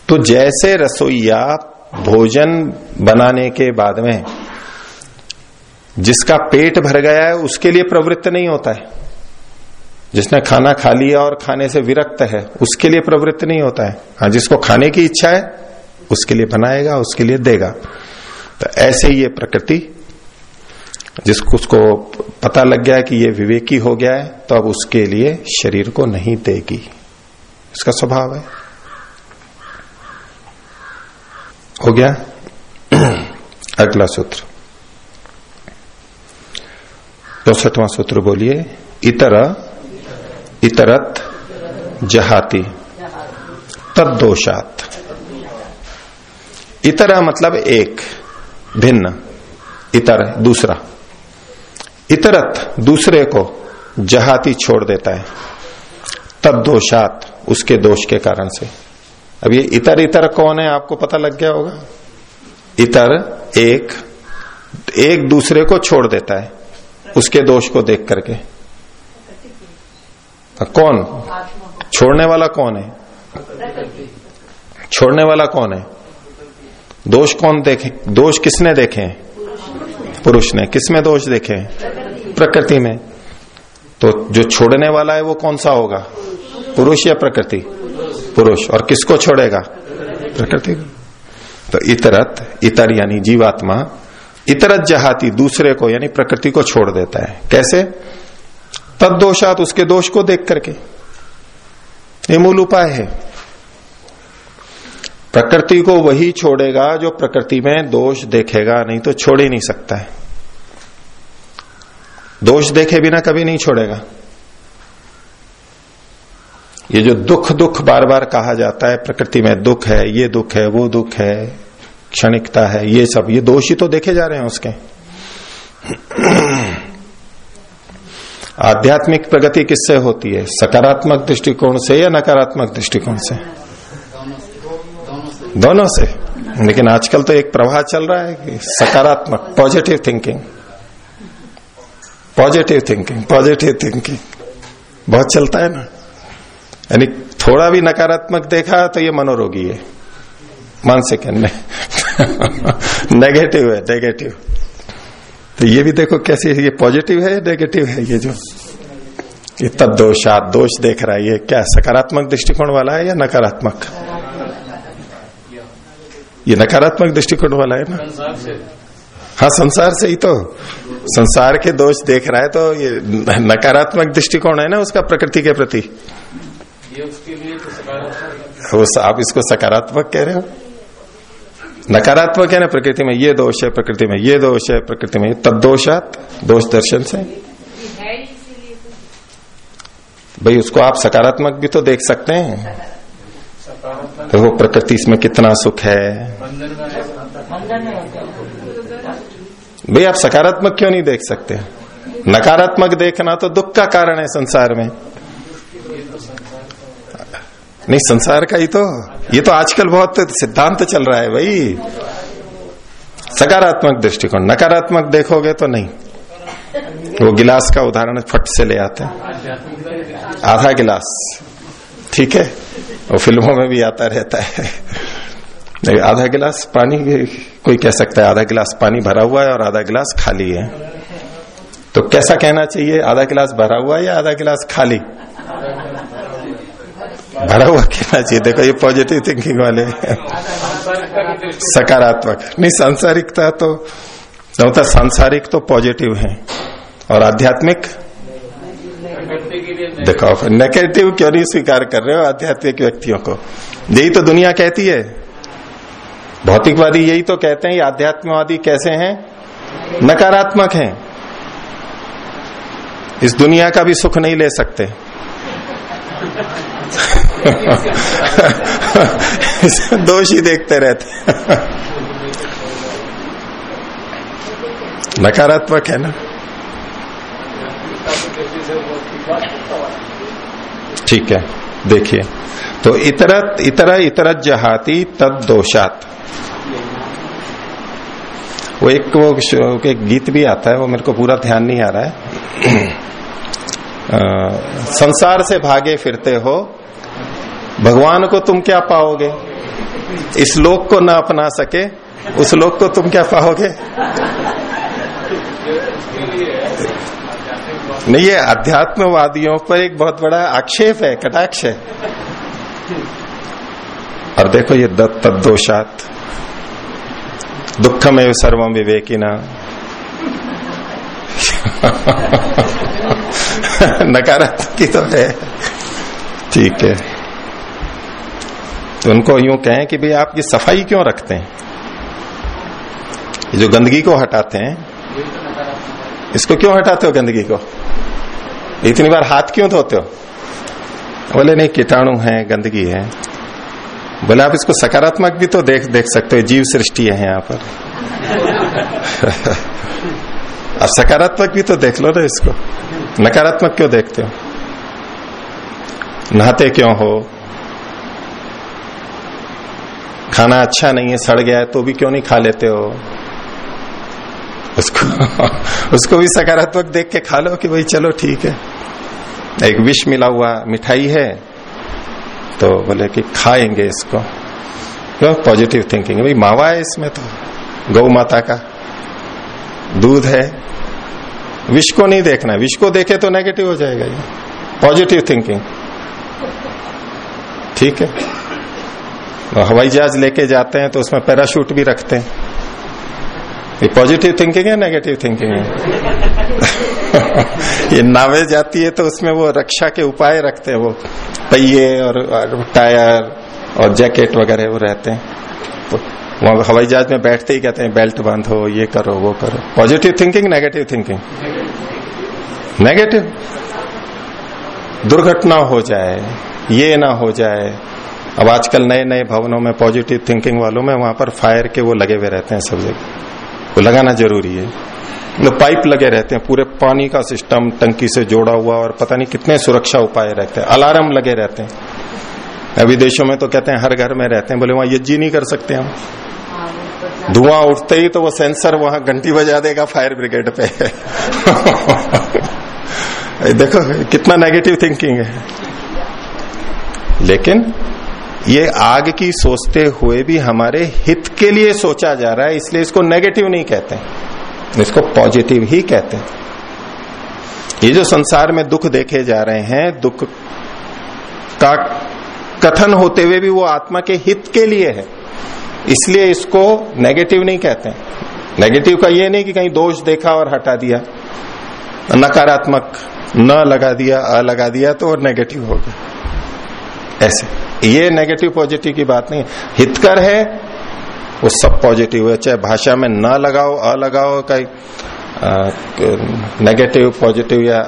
A: तो जैसे रसोईया भोजन बनाने के बाद में जिसका पेट भर गया है, उसके लिए प्रवृत्त नहीं होता है। जिसने खाना खा लिया और खाने से विरक्त है, उसके लिए प्रवृत्त नहीं होता है। हाँ जिसको खाने की इच्छा है, उसके लिए बनाएगा, उसके लिए देगा। तो ऐसे ये प्रकृति जिसको उसको पता लग गया कि ये विवेकी हो गया है तो अब उसके लिए शरीर को नहीं देगी। इसका स्वभाव है। हो गया? अगला सूत्र। चौसठवां सूत्र बोलिए, इतर, इतरत जहाती तदोषात इतरा मतलब एक, भिन्न, इतर, दूसरा। इतरत दूसरे को जहाती छोड़ देता है। तब दोषात उसके दोष के कारण से। अब ये इतर इतर कौन है, आपको पता लग गया होगा। इतर एक एक दूसरे को छोड़ देता है, उसके दोष को देख करके। कौन? छोड़ने वाला कौन है? छोड़ने वाला कौन है? दोष कौन देखे? दोष किसने देखे? पुरुष ने किसमें दोष देखे? प्रकृति में। तो जो छोड़ने वाला है, वो कौन सा होगा? पुरुष या प्रकृति? पुरुष। और किसको छोड़ेगा? प्रकृति तो इतरत, इतर यानी जीवात्मा, इतरत जहाती दूसरे को, यानी प्रकृति को छोड़ देता है। कैसे? तद दोषात उसके दोष को देख करके। ये मूल उपाय है। प्रकृति को वही छोड़ेगा जो प्रकृति में दोष देखेगा, नहीं तो छोड़ ही नहीं सकता है। दोष देखे बिना कभी नहीं छोड़ेगा। ये जो दुख दुख बार बार कहा जाता है, प्रकृति में दुख है, ये दुख है, वो दुख है, क्षणिकता है, ये सब, ये दोष ही तो देखे जा रहे हैं उसके। आध्यात्मिक प्रगति किससे होती है? सकारात्मक दृष्टिकोण से या नकारात्मक दृष्टिकोण से? दोनों से। लेकिन आजकल तो एक प्रवाह चल रहा है कि सकारात्मक positive thinking positive thinking positive thinking बहुत चलता है ना। यानी थोड़ा भी नकारात्मक देखा तो ये मनोरोगी है। मानसिक है। नेगेटिव है नेगेटिव तो ये भी देखो कैसे ये पॉजिटिव है नेगेटिव है ये जो। ये तब दोषात दोष देख रहा है। ये क्या सकारात्मक दृष्टिकोण वाला है या नकारात्मक? ये नकारात्मक दृष्टिकोण वाला है ना? हाँ संसार से ही तो। संसार के दोष देख रहा है तो ये नकारात्मक दृष्टिकोण है ना उसका प्रकृति के प्रति?
F: ये उसके लिए तो
A: वो आप इसको सकारात्मक कह रहे हो? नकारात्मक है ना प्रकृति में ये दोष है प्रकृति में ये दोष है प्रकृति में तब दोषात दोष दर्शन से। भाई उसको आप सकारात्मक भी तो देख सकते हैं। देखो प्रकृति इसमें कितना सुख है। भाई आप सकारात्मक क्यों नहीं देख सकते? नकारात्मक देखना तो दुख का कारण है संसार में। नहीं, संसार का ही तो। ये तो आजकल बहुत सिद्धांत चल रहा है भाई। सकारात्मक दृष्टिकोण, नकारात्मक देखोगे तो नहीं। वो गिलास का उदाहरण फट से ले आते हैं। आधा गिलास। ठीक है? वो फ़िल्मों में भी आता रहता है। आधा गिलास पानी, कोई कह सकता है आधा गिलास पानी भरा हुआ है और आधा गिलास खाली है। तो कैसा कहना चाहिए? आधा गिलास भरा हुआ है या आधा गिलास खाली? भरा हुआ कहना चाहिए। देखो, ये पॉजिटिव थिंकिंग वाले सकारात्मक। नहीं, सांसारिकता तो होता सांसारिक तो पॉजिटिव है। और आध्यात्मिक? देखो नेगेटिव क्यों नहीं स्वीकार कर रहे हो आध्यात्मिक व्यक्तियों को? यही तो दुनिया कहती है। भौतिकवादी यही तो कहते हैं आध्यात्मवादी कैसे हैं? नकारात्मक हैं। इस दुनिया का भी सुख नहीं ले सकते। दोष ही देखते रहते नकारात्मक है ना? ठीक है देखिए। तो इतरत इतर इतरत जहाती तद दोषात। वो एक वो एक गीत भी आता है वो मेरे को पूरा ध्यान नहीं आ रहा है। अ, संसार से भागे फिरते हो भगवान को तुम क्या पाओगे? इस लोक को ना अपना सके उस लोक को तुम क्या पाओगे? नहीं ये अध्यात्मवादियों पर एक बहुत बड़ा आक्षेप है कटाक्ष है। और देखो ये दत्त दोषात दुखमेव सर्वम विवेकिना। नकारात्मक तो है। ठीक है। तो उनको यूँ कहें कि भाई आप ये सफ़ाई क्यों रखते हैं? ये जो गंदगी को हटाते हैं। इसको क्यों हटाते हो गंदगी को? इतनी बार हाथ क्यों धोते हो? बोले, नहीं, कीटाणु है, गंदगी है। बोले, आप इसको सकारात्मक भी तो देख देख सकते हो, जीव सृष्टि है यहाँ पर। अब सकारात्मक भी तो देख लो ना इसको। नकारात्मक क्यों देखते हो? नहाते क्यों हो? खाना अच्छा नहीं है, सड़ गया है तो भी क्यों नहीं खा लेते हो? उसको उसको भी सकारात्मक देख के खा लो कि भाई, चलो, ठीक है। एक विष मिला हुआ मिठाई है तो बोले कि खाएँगे इसको। क्यों पॉजिटिव थिंकिंग भाई मावा है इसमें तो गौ माता का दूध है। विष को नहीं देखना, विष को देखे तो नेगेटिव हो जाएगा ये। पॉजिटिव थिंकिंग ठीक है। तो हवाई जहाज़ लेके जाते हैं तो उसमें पैराशूट भी रखते हैं। ये पॉजिटिव थिंकिंग है नेगेटिव थिंकिंग है? ये नावे जाती है तो उसमें वो रक्षा के उपाय रखते हैं वो। पहिए और, टायर और जैकेट वगैरह वो रहते हैं। तो वहाँ हवाई जहाज़ में बैठते ही कहते हैं बेल्ट बांधो ये करो वो करो। Positive thinking negative thinking negative दुर्घटना हो जाए ये ना हो जाए। अब आजकल नए नए भवनों में पॉजिटिव थिंकिंग वालों में वहाँ पर फायर के वो लगे हुए रहते हैं सब जगह। वो लगाना ज़रूरी है। तो पाइप लगे रहते हैं, पूरे पानी का सिस्टम टंकी से जोड़ा हुआ और पता नहीं कितने सुरक्षा उपाय रहते हैं। अलार्म लगे रहते हैं। अभी देशों में तो कहते हैं, हर घर में रहते हैं। बोले, वहाँ यज्जी नहीं कर सकते हम। धुआँ उठते ही तो वो सेंसर वहाँ घंटी बजा देगा फायर ब्रिगेड पे। देखो, कितना नेगेटिव थिंकिंग है। लेकिन ये आग की सोचते हुए भी हमारे हित के लिए सोचा जा रहा है, इसलिए इसको नेगेटिव नहीं कहते इसको पॉजिटिव ही कहते हैं। ये जो संसार में दुख देखे जा रहे हैं, दुख का कथन होते हुए भी वो आत्मा के हित के लिए है। इसलिए इसको नेगेटिव नहीं कहते नेगेटिव का ये नहीं कि कहीं दोष देखा और हटा दिया, नकारात्मक, न लगा दिया अ लगा दिया तो और नेगेटिव हो गया। ऐसे। ये नेगेटिव पॉजिटिव की बात नहीं हितकर है, वो सब पॉजिटिव है। चाहे भाषा में न लगाओ अ लगाओ कहीं नेगेटिव पॉजिटिव या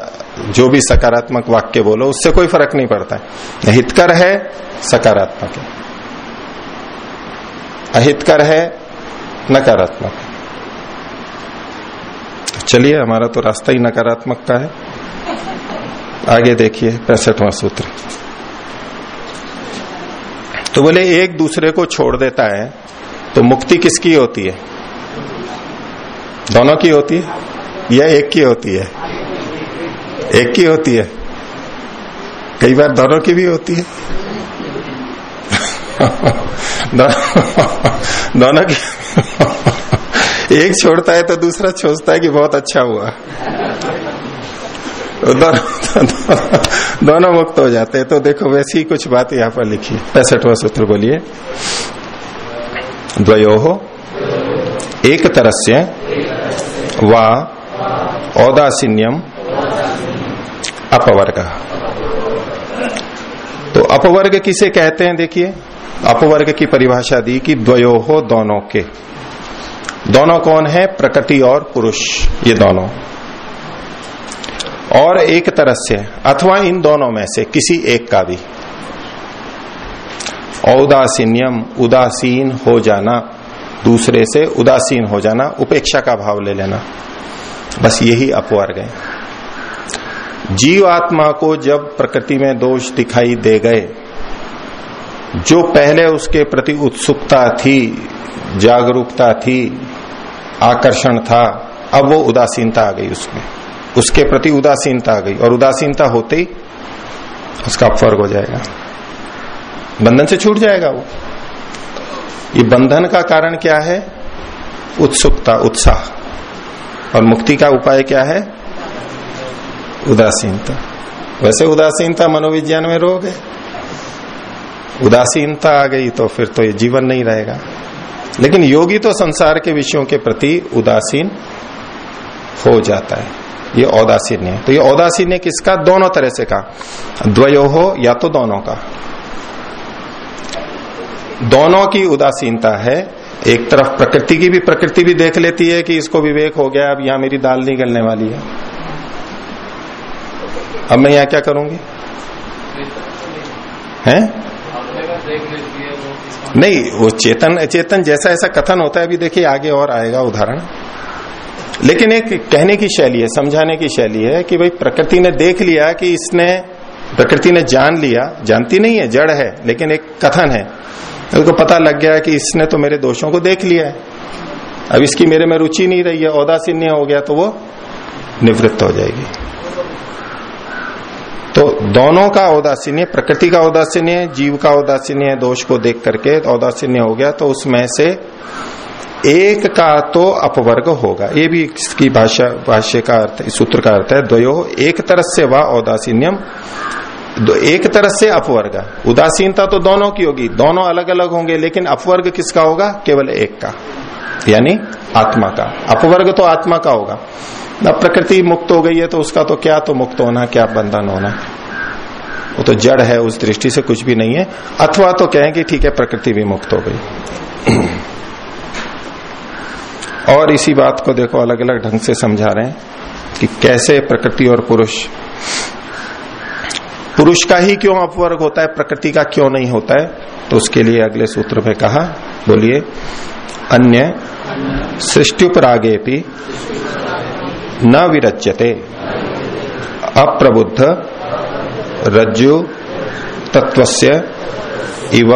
A: जो भी सकारात्मक वाक्य बोलो, उससे कोई फ़र्क नहीं पड़ता है। हितकर है, सकारात्मक है। अहितकर है, नकारात्मक चलिए, हमारा तो रास्ता ही नकारात्मक का है। आगे देखिए, पैंसठवां सूत्र। तो बोले, एक दूसरे को छोड़ देता है तो मुक्ति किसकी होती है? दोनों की होती है, या एक की होती है? एक की होती है। कई बार दोनों की भी होती है। दोनों की एक छोड़ता है तो दूसरा सोचता है कि बहुत अच्छा हुआ। दोनों दोनों मुक्त हो जाते हैं। तो देखो, वैसी ही कुछ बात यहाँ पर लिखी। पैंसठवा सूत्र बोलिए। द्वयो हो एक तरह से व औदासीन्यम अपवर्ग। तो अपवर्ग किसे कहते हैं? देखिए, अपवर्ग की परिभाषा दी कि द्वयो हो दोनों के। दोनों कौन है? प्रकृति और पुरुष। ये दोनों। और एक तरह से, अथवा इन दोनों में से किसी एक का भी। औदासीन्यम, उदासीन हो जाना, दूसरे से उदासीन हो जाना, उपेक्षा का भाव ले लेना। बस यही अपवर्ग है। जीव आत्मा को जब प्रकृति में दोष दिखाई दे गए, जो पहले उसके प्रति उत्सुकता थी, जागरूकता थी, आकर्षण था, अब वो उदासीनता आ गई उसमें। उसके प्रति उदासीनता आ गई। और उदासीनता होते ही उसका अपवर्ग हो जाएगा। बंधन से छूट जाएगा वो। ये बंधन का कारण क्या है? उत्सुकता, उत्साह। और मुक्ति का उपाय क्या है? उदासीनता। वैसे उदासीनता मनोविज्ञान में रोग है। उदासीनता आ गई तो फिर तो ये जीवन नहीं रहेगा। लेकिन योगी तो संसार के विषयों के प्रति उदासीन हो जाता है। ये औदासीन्य है। तो ये औदासीन्य किसका? दोनों तरह से का। द्वयो हो या तो दोनों का। दोनों की उदासीनता है। एक तरफ़ प्रकृति की भी प्रकृति भी देख लेती है कि इसको विवेक हो गया, अब यहाँ मेरी दाल नहीं गलने वाली है। अब मैं यहाँ क्या करूँगी? हैं? नहीं, वो चेतन चेतन जैसा ऐसा कथन होता है, अभी देखिए आगे और आएगा उदाहरण। लेकिन एक कहने की शैली है, समझाने की शैली है कि भाई प्रकृति ने देख लिया कि इसने, प्रकृति ने जान लिया। जानती नहीं है, जड़ है, लेकिन एक कथन है। उसको पता लग गया कि इसने तो मेरे दोषों को देख लिया है। अब इसकी मेरे में रुचि नहीं रही है, औदासीन्य हो गया तो वो निवृत्त हो जाएगी। तो दोनों का औदासीन्य, प्रकृति का औदासीन्य, जीव का औदासीन्य, दोष को देख करके औदासीन्य हो गया तो उसमें से एक का तो अपवर्ग होगा। ये भी इसकी भाषा, भाष्य का अर्थ सूत्र का अर्थ है, द्वयो एक तरह से वह औदासीन्यम एक तरह से अपवर्ग। उदासीनता तो दोनों की होगी, दोनों अलग अलग होंगे, लेकिन अपवर्ग किसका होगा? केवल एक का, यानी आत्मा का। अपवर्ग तो आत्मा का होगा। अब प्रकृति मुक्त हो गई है तो उसका तो क्या तो मुक्त होना, क्या बंधन होना? वो तो जड़ है, उस दृष्टि से कुछ भी नहीं है। अथवा तो कहें कि ठीक है, प्रकृति भी मुक्त हो गई। और इसी बात को देखो अलग अलग ढंग से समझा रहे हैं कि कैसे प्रकृति और पुरुष। पुरुष का ही क्यों अपवर्ग होता है, प्रकृति का क्यों नहीं होता है? तो उसके लिए अगले सूत्र में कहा, बोलिए, अन्य सृष्टिपरागे भी न विरच्यते, अप्रबुद्ध, रज्जु तत्वस्य इव,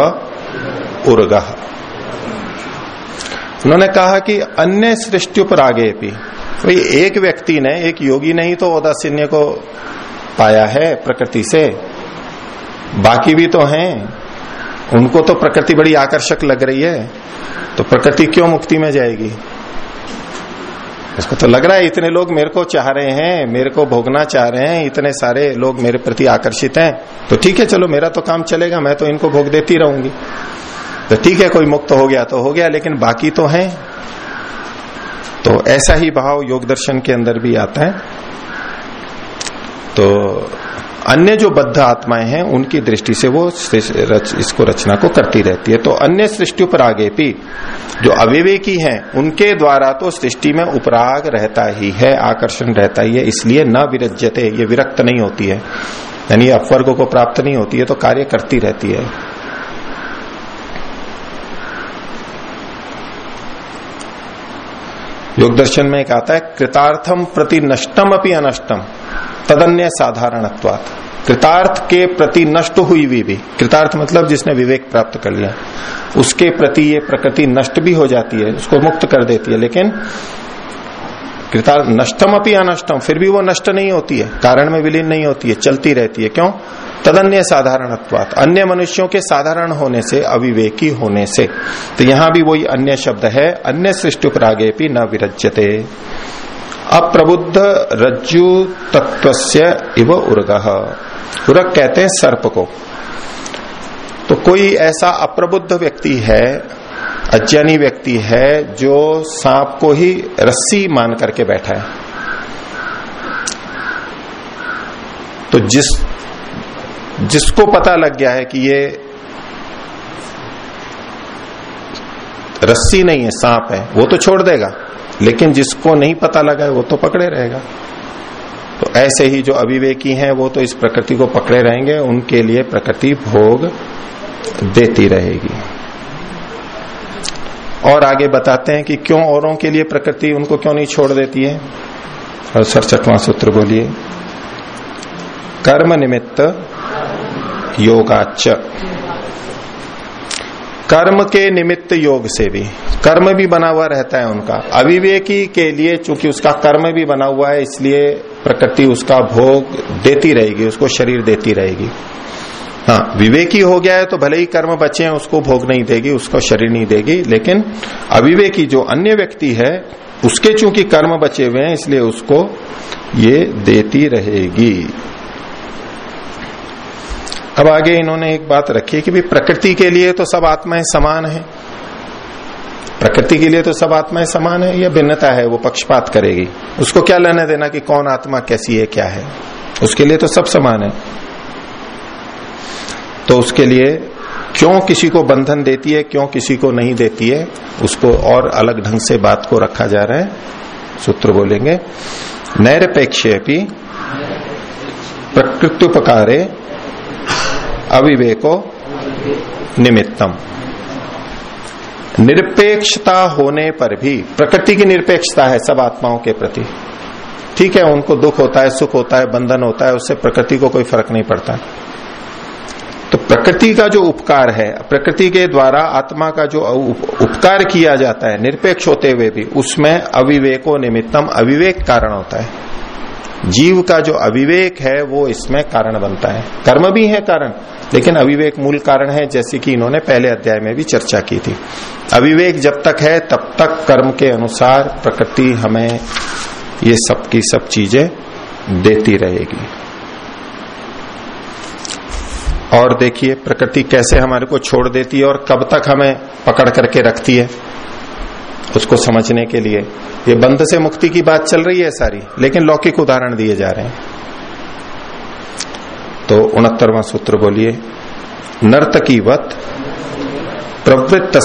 A: उर्ग। उन्होंने कहा कि अन्य सृष्टि पर आगे भी। भाई एक व्यक्ति ने, एक योगी ने ही तो औदासीन्य को पाया है प्रकृति से। बाकी भी तो हैं। उनको तो प्रकृति बड़ी आकर्षक लग रही है। तो प्रकृति क्यों मुक्ति में जाएगी? इसको तो लग रहा है, इतने लोग मेरे को चाह रहे हैं, मेरे को भोगना चाह रहे हैं, इतने सारे लोग मेरे प्रति आकर्षित हैं। तो ठीक है, चलो मेरा तो काम चलेगा, मैं तो इनको भोग देती रहूँगी। तो ठीक है कोई मुक्त हो गया तो हो गया लेकिन बाकी तो है। तो ऐसा ही भाव योग दर्शन के अंदर भी आता है। तो अन्य जो बद्ध आत्माएँ हैं उनकी दृष्टि से वो रच, इसको रचना को करती रहती है। तो अन्य सृष्टि पर आगे भी जो अविवेकी हैं उनके द्वारा तो सृष्टि में उपराग रहता ही है आकर्षण रहता ही है इसलिए न विरजते ये विरक्त नहीं होती है। यानी अपवर्ग को प्राप्त नहीं होती है तो कार्य करती रहती है। योग दर्शन में एक आता है कृतार्थम प्रति नष्टम अपनी अनष्टम। तदन्य साधारणत्वात। कृतार्थ के प्रति नष्ट हुई हुई भी। कृतार्थ मतलब जिसने विवेक प्राप्त कर लिया। उसके प्रति ये प्रकृति नष्ट भी हो जाती है, उसको मुक्त कर देती है, लेकिन कृतार्थ नष्टम अपनी अनष्टम, फिर भी वो नष्ट नहीं होती है। कारण में विलीन नहीं होती है, चलती रहती है। क्यों? तदन्य साधारणत्वात। अन्य मनुष्यों के साधारण होने से, अविवेकी होने से। तो यहाँ भी वही अन्य शब्द है, अन्य सृष्टि प्रागे भी न विरज्यते। अप्रबुद्ध रज्जु तत्वस्य इव उर्ग। उर्ग कहते हैं सर्प को। तो कोई ऐसा अप्रबुद्ध व्यक्ति है, अज्ञानी व्यक्ति है, जो सांप को ही रस्सी मान करके बैठा है। तो जिस जिसको पता लग गया है कि ये रस्सी नहीं है, सांप है, वो तो छोड़ देगा। लेकिन जिसको नहीं पता लगा है, वो तो पकड़े रहेगा। तो ऐसे ही जो अविवेकी हैं, वो तो इस प्रकृति को पकड़े रहेंगे, उनके लिए प्रकृति भोग देती रहेगी। और आगे बताते हैं कि क्यों औरों के लिए प्रकृति उनको क्यों नहीं छोड़ देती है? और सड़सठवां सूत्र बोलिए, कर्म निमित्त योगाच कर्म के निमित्त योग से भी। कर्म भी बना हुआ रहता है उनका। अविवेकी के लिए चूँकि उसका कर्म भी बना हुआ है, इसलिए प्रकृति उसका भोग देती रहेगी, उसको शरीर देती रहेगी। हाँ विवेकी हो गया है तो भले ही कर्म बचे हैं, उसको भोग नहीं देगी, उसको शरीर नहीं देगी, लेकिन अविवेकी जो अन्य व्यक्ति है, उसके चूँकि कर्म बचे हुए हैं, इसलिए उसको ये देती रहेगी। अब आगे इन्होंने एक बात रखी कि भी प्रकृति के लिए तो सब आत्माएँ समान है। प्रकृति के लिए तो सब आत्माएँ समान है, यह भिन्नता है, वो पक्षपात करेगी। उसको क्या लेने देना कि कौन आत्मा कैसी है, क्या है? उसके लिए तो सब समान है। तो उसके लिए क्यों किसी को बंधन देती है, क्यों किसी को नहीं देती है, उसको और अलग ढंग से बात को रखा जा रहा है। सूत्र बोलेंगे नैरपेक्षे प्रकृत्युपकारे अविवेको निमित्तम। निरपेक्षता होने पर भी, प्रकृति की निरपेक्षता है सब आत्माओं के प्रति। ठीक है, उनको दुख होता है, सुख होता है, बंधन होता है, उससे प्रकृति को कोई फ़र्क नहीं पड़ता। तो प्रकृति का जो उपकार है, प्रकृति के द्वारा आत्मा का जो उपकार किया जाता है, निरपेक्ष होते हुए भी, उसमें अविवेको निमित्तम अविवेक कारण होता है। जीव का जो अविवेक है, वो इसमें कारण बनता है। कर्म भी है कारण, लेकिन अविवेक मूल कारण है, जैसे कि इन्होंने पहले अध्याय में भी चर्चा की थी। अविवेक जब तक है, तब तक कर्म के अनुसार प्रकृति हमें ये सब की सब चीज़ें देती रहेगी। और देखिए, प्रकृति कैसे हमारे को छोड़ देती है और कब तक हमें पकड़ करके रखती है। उसको समझने के लिए। ये बंध से मुक्ति की बात चल रही है सारी, लेकिन लौकिक उदाहरण दिए जा रहे हैं। तो उनहत्तरवा सूत्र बोलिए नर्तकी वत प्रवृत्त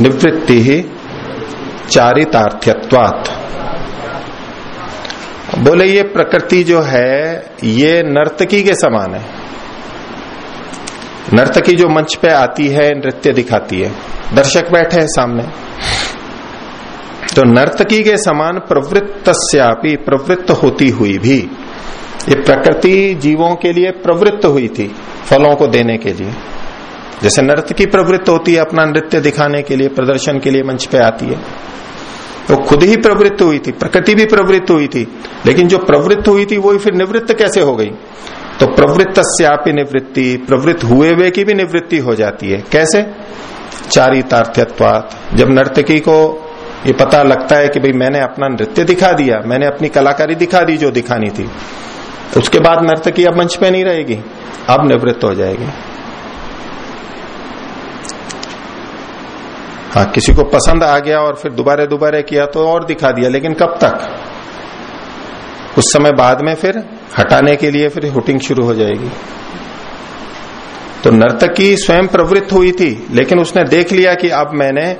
A: निवृत्ति ही चारितार्थ्यवात बोले, ये प्रकृति जो है, ये नर्तकी के समान है। नर्तकी जो मंच पे आती है, नृत्य दिखाती है। दर्शक बैठे हैं सामने। तो नर्तकी के समान प्रवृत्त प्रवृत्त होती हुई भी, ये प्रकृति जीवों के लिए प्रवृत्त हुई थी, फलों को देने के लिए। जैसे नर्तकी प्रवृत्त होती है, अपना नृत्य दिखाने के लिए, प्रदर्शन के लिए मंच पे आती है। तो खुद ही प्रवृत्त हुई थी, प्रकृति भी प्रवृत्त हुई थी, लेकिन जो प्रवृत्त हुई थी, वो फिर निवृत्त कैसे हो गई? तो प्रवृत्त निवृत्ति, प्रवृत्त हुए हुए की भी निवृत्ति हो जाती है। कैसे? चारितार्थ्यवात जब नर्तकी को ये पता लगता है कि भाई मैंने अपना नृत्य दिखा दिया, मैंने अपनी कलाकारी दिखा दी जो दिखानी थी उसके बाद नर्तकी अब मंच पे नहीं रहेगी, अब निवृत्त हो जाएगी। हाँ किसी को पसंद आ गया और फिर दोबारे दोबारे किया तो और दिखा दिया, लेकिन कब तक? कुछ समय बाद में फिर हटाने के लिए फिर हुटिंग शुरू हो जाएगी। तो नर्तकी स्वयं प्रवृत्त हुई थी, लेकिन उसने देख लिया कि अब मैंने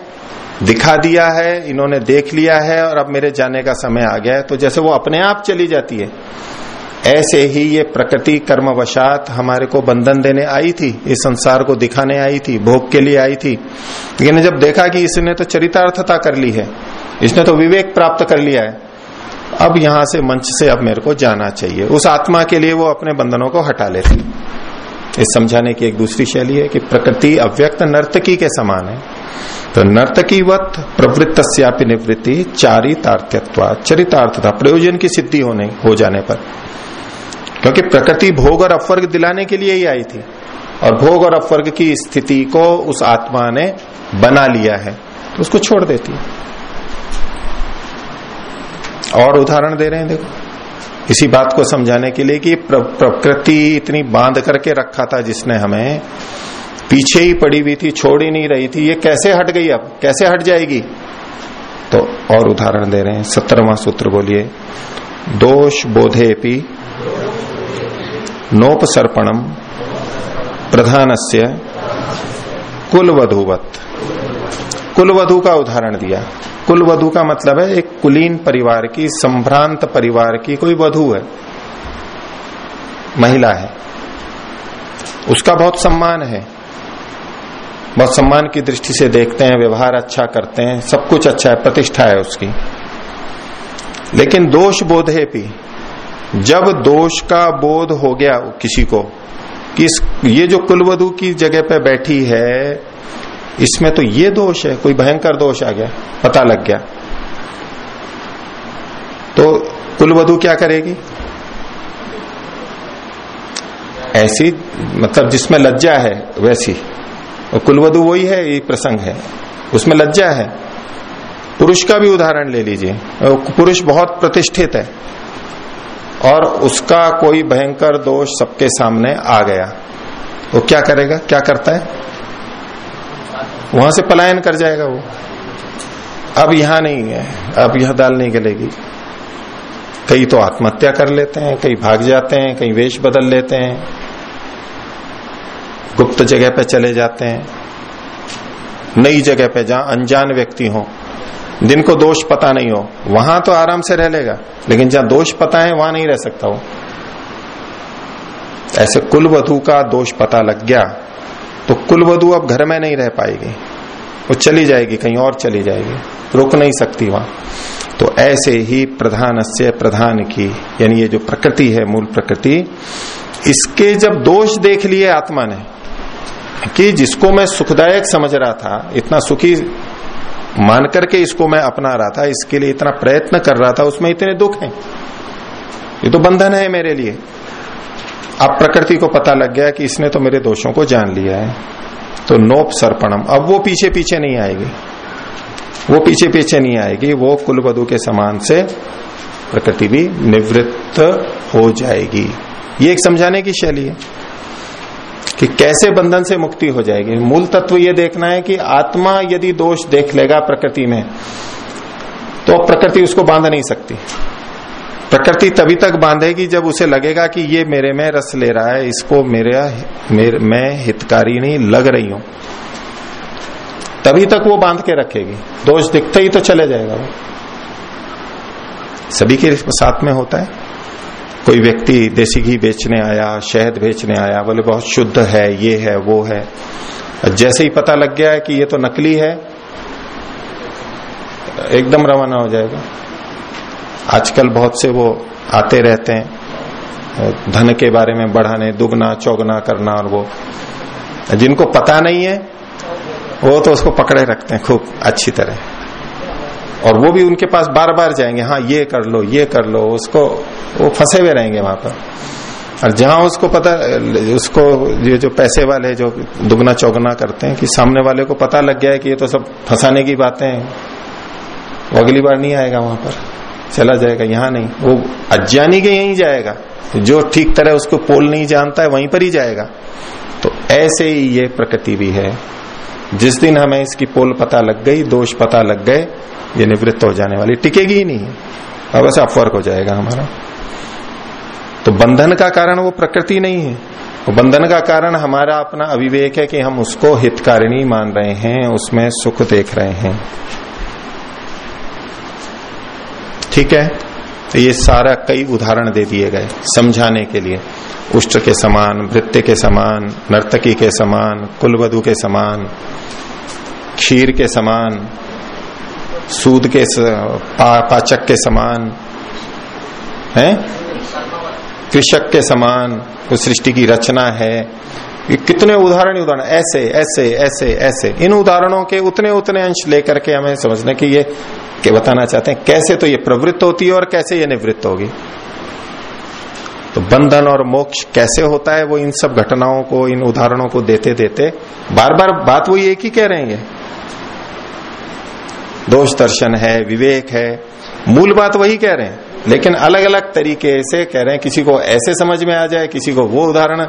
A: दिखा दिया है, इन्होंने देख लिया है और अब मेरे जाने का समय आ गया है। तो जैसे वो अपने आप चली जाती है, ऐसे ही ये प्रकृति कर्मवशात हमारे को बंधन देने आई थी, इस संसार को दिखाने आई थी, भोग के लिए आई थी। लेकिन जब देखा कि इसने तो चरितार्थता कर ली है, इसने तो विवेक प्राप्त कर लिया है अब यहाँ से मंच से अब मेरे को जाना चाहिए। उस आत्मा के लिए वो अपने बंधनों को हटा लेती इस समझाने की एक दूसरी शैली है कि प्रकृति अव्यक्त नर्तकी के समान है। तो नर्तकी वत प्रवृत्त निवृत्ति चारितार्थत्व चरितार्थता, प्रयोजन की सिद्धि होने, हो जाने पर। क्योंकि प्रकृति भोग और अपवर्ग दिलाने के लिए ही आई थी। और भोग और अपवर्ग की स्थिति को उस आत्मा ने बना लिया है। तो उसको छोड़ देती है। और उदाहरण दे रहे हैं, देखो। इसी बात को समझाने के लिए कि प्रकृति इतनी बाँध करके रखा था जिसने हमें, पीछे ही पड़ी हुई थी, छोड़ ही नहीं रही थी। ये कैसे हट गई अब? कैसे हट जाएगी? तो और उदाहरण दे रहे हैं सत्तरवा सूत्र बोलिए। दोष बोधे पी नोपसर्पणम प्रधान से कुलवधुवत। कुलवधु का उदाहरण दिया। कुलवधु का मतलब है एक कुलीन परिवार की, संभ्रांत परिवार की कोई वधु है। महिला है। उसका बहुत सम्मान है। बहुत सम्मान की दृष्टि से देखते हैं, व्यवहार अच्छा करते हैं, सब कुछ अच्छा है, प्रतिष्ठा है उसकी। लेकिन दोष बोध भी। जब दोष का बोध हो गया किसी को, कि ये जो कुलवधु की जगह पे बैठी है इसमें तो ये दोष है, कोई भयंकर दोष आ गया, पता लग गया। तो कुलवधु क्या करेगी? ऐसी मतलब जिसमें लज्जा है, वैसी। और कुलवधु वही है, ये प्रसंग है। उसमें लज्जा है। पुरुष का भी उदाहरण ले लीजिए। पुरुष बहुत प्रतिष्ठित है। और उसका कोई भयंकर दोष सबके सामने आ गया। वो क्या करेगा? क्या करता है? वहाँ से पलायन कर जाएगा वो। अब यहाँ नहीं है, अब यह दाल नहीं गलेगी। कई तो आत्महत्या कर लेते हैं, कई भाग जाते हैं, कई वेश बदल लेते हैं, गुप्त जगह पे चले जाते हैं, नई जगह पे जहाँ अनजान व्यक्ति हो, जिनको दोष पता नहीं हो, वहाँ तो आराम से रह लेगा, लेकिन जहाँ दोष पता है, वहाँ नहीं रह सकता वो। ऐसे कुलवधु का दोष पता लग गया तो कुलवधु अब घर में नहीं रह पाएगी। वो चली जाएगी, कहीं और चली जाएगी। रुक नहीं सकती वहाँ। तो ऐसे ही प्रधान से प्रधान की, यानी ये जो प्रकृति है, मूल प्रकृति, इसके जब दोष देख लिए आत्मा ने, कि जिसको मैं सुखदायक समझ रहा था, इतना सुखी मान करके इसको मैं अपना रहा था, इसके लिए इतना प्रयत्न कर रहा था, उसमें इतने दुख हैं। ये तो बंधन है मेरे लिए। अब प्रकृति को पता लग गया कि इसने तो मेरे दोषों को जान लिया है। तो नोप सर्पणम। अब वो पीछे पीछे नहीं आएगी। वो पीछे पीछे नहीं आएगी। वो कुलवधु के समान से प्रकृति भी निवृत्त हो जाएगी। ये एक समझाने की शैली है कि कैसे बंधन से मुक्ति हो जाएगी। मूल तत्व ये देखना है कि आत्मा यदि दोष देख लेगा प्रकृति में तो प्रकृति उसको बाँध नहीं सकती। प्रकृति तभी तक बांधेगी जब उसे लगेगा कि ये मेरे में रस ले रहा है इसको मेरे, मेरे मैं हितकारी नहीं लग रही हूँ। तभी तक वो बाँध के रखेगी। दोष दिखते ही तो चले जाएगा वो। सभी के साथ में होता है। कोई व्यक्ति देसी घी बेचने आया शहद बेचने आया बोले बहुत शुद्ध है ये है वो है। जैसे ही पता लग गया है कि ये तो नकली है एकदम रवाना हो जाएगा। आजकल बहुत से वो आते रहते हैं, धन के बारे में बढ़ाने, दुगना, चौगना करना और वो। जिनको पता नहीं है, वो तो उसको पकड़े रखते हैं खूब अच्छी तरह। और वो भी उनके पास बार बार जाएँगे हाँ ये कर लो, ये कर लो। उसको, वो फंसे हुए रहेंगे वहाँ पर। और जहाँ उसको पता, उसको ये जो पैसे वाले जो दुगना, चौगना करते हैं, कि सामने वाले को पता लग गया है कि ये तो सब फंसाने की बातें हैं। वो अगली बार नहीं आएगा वहाँ पर। चला जाएगा, यहाँ नहीं। वो अज्ञानी के यहीं जाएगा। जो ठीक तरह उसको पोल नहीं जानता है, वहीं पर ही जाएगा। तो ऐसे ही ये प्रकृति भी है। जिस दिन हमें इसकी पोल पता लग गई, दोष पता लग गए, ये निवृत्त हो जाने वाली। टिकेगी ही नहीं। अब ऐसा अपवर्क हो जाएगा हमारा। तो बंधन का कारण वो प्रकृति नहीं है। वो बंधन का कारण हमारा अपना अविवेक है कि हम उसको हितकारिणी मान रहे हैं, उसमें सुख देख रहे हैं। ठीक है? तो ये सारा कई उदाहरण दे दिए गए समझाने के लिए। उष्ट के समान वृत्य के समान नर्तकी के समान कुलवधु के समान क्षीर के समान सूद के पा, पाचक के समान है? कृषक के समान वो सृष्टि की रचना है ये कितने उदाहरण उदाहरण, ऐसे ऐसे ऐसे ऐसे। इन उदाहरणों के उतने उतने अंश लेकर के हमें समझने की ये, के बताना चाहते हैं, कैसे तो ये प्रवृत्त होती है और कैसे ये निवृत्त होगी। तो बंधन और मोक्ष कैसे होता है, वो इन सब घटनाओं को, इन उदाहरणों को देते देते बार बार बात वो एक ही कह रहे हैं। दोष दर्शन है, विवेक है, मूल बात वही कह रहे हैं। लेकिन अलग अलग तरीके से कह रहे हैं, किसी को ऐसे समझ में आ जाए, किसी को वो उदाहरण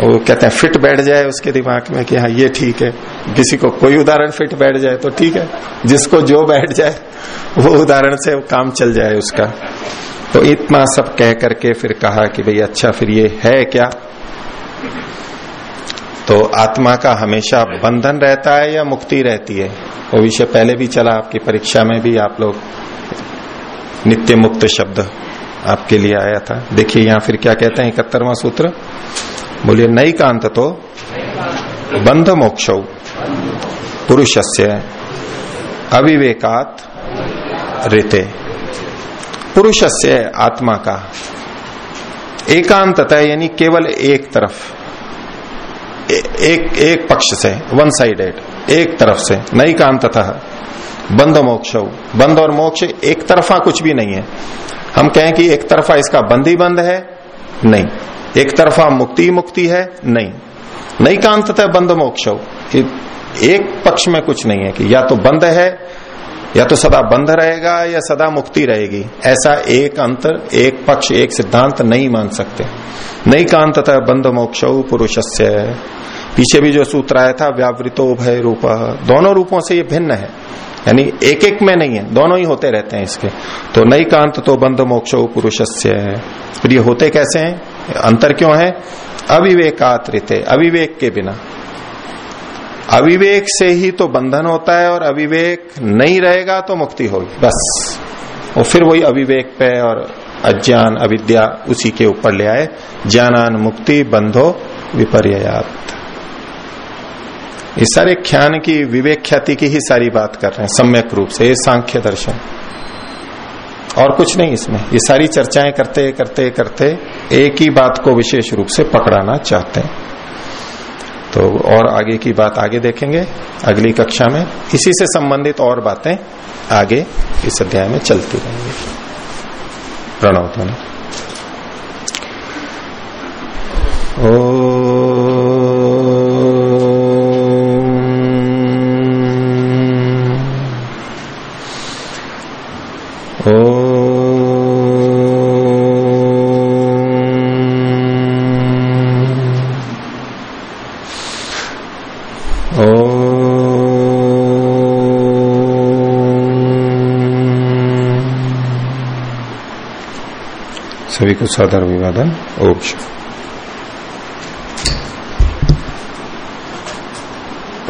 A: वो कहते हैं फिट बैठ जाए उसके दिमाग में कि हाँ ये ठीक है। किसी को कोई उदाहरण फिट बैठ जाए तो ठीक है। जिसको जो बैठ जाए, वो उदाहरण से काम चल जाए उसका। तो इतना सब कह करके फिर कहा कि भाई अच्छा फिर ये है क्या? तो आत्मा का हमेशा बंधन रहता है या मुक्ति रहती है? वो विषय पहले भी चला आपकी परीक्षा में भी, आप लोग नित्य मुक्त शब्द आपके लिए आया था। देखिए यहाँ फिर क्या कहते हैं, इकहत्तरवा सूत्र। बोलिए नई कांत तो बंध मोक्ष पुरुष से अविवेकात रीते। पुरुष से आत्मा का एकांतता यानी केवल एक तरफ़ ए, एक एक पक्ष से वन साइडेड एक तरफ़ से नई कांतता बंद मोक्ष बंद और मोक्ष एक तरफा कुछ भी नहीं है। हम कहें कि एक तरफा इसका बंद ही बंद है? नहीं। एक तरफा मुक्ति मुक्ति है, नहीं। नहीं कांतः बंद मोक्ष एक पक्ष में कुछ नहीं है कि या तो बंद है, या तो सदा बंद रहेगा, या सदा मुक्ति रहेगी। ऐसा एक अंतर, एक पक्ष, एक सिद्धांत नहीं मान सकते। नहीं कांतः बंद मोक्ष पुरुष पीछे भी जो सूत्र आया था, व्यावृतो भय रूप, दोनों रूपों से ये भिन्न है। यानी एक एक में नहीं है, दोनों ही होते रहते हैं इसके। तो नई कांत तो बंद मोक्ष फिर ये होते कैसे हैं? अंतर क्यों है? अविवेकात्रित अविवेक के बिना। अविवेक से ही तो बंधन होता है और अविवेक नहीं रहेगा तो मुक्ति होगी, बस। और फिर वही अविवेक पे और अज्ञान, अविद्या उसी के ऊपर ले आए। ज्ञानान मुक्ति बंधो विपर्यात। इस सारे ख्यान की, विवेक ख्याति की ही सारी बात कर रहे हैं, सम्यक रूप से, ये सांख्य दर्शन। और कुछ नहीं इसमें। ये सारी चर्चाएँ करते करते करते एक ही बात को विशेष रूप से पकड़ाना चाहते हैं। तो और आगे की बात आगे देखेंगे, अगली कक्षा में। इसी से संबंधित और बातें आगे इस अध्याय में चलती रहेंगी। प्रणव ध्वनि। ओ विवादन सादर अभिवादन ओम शुभ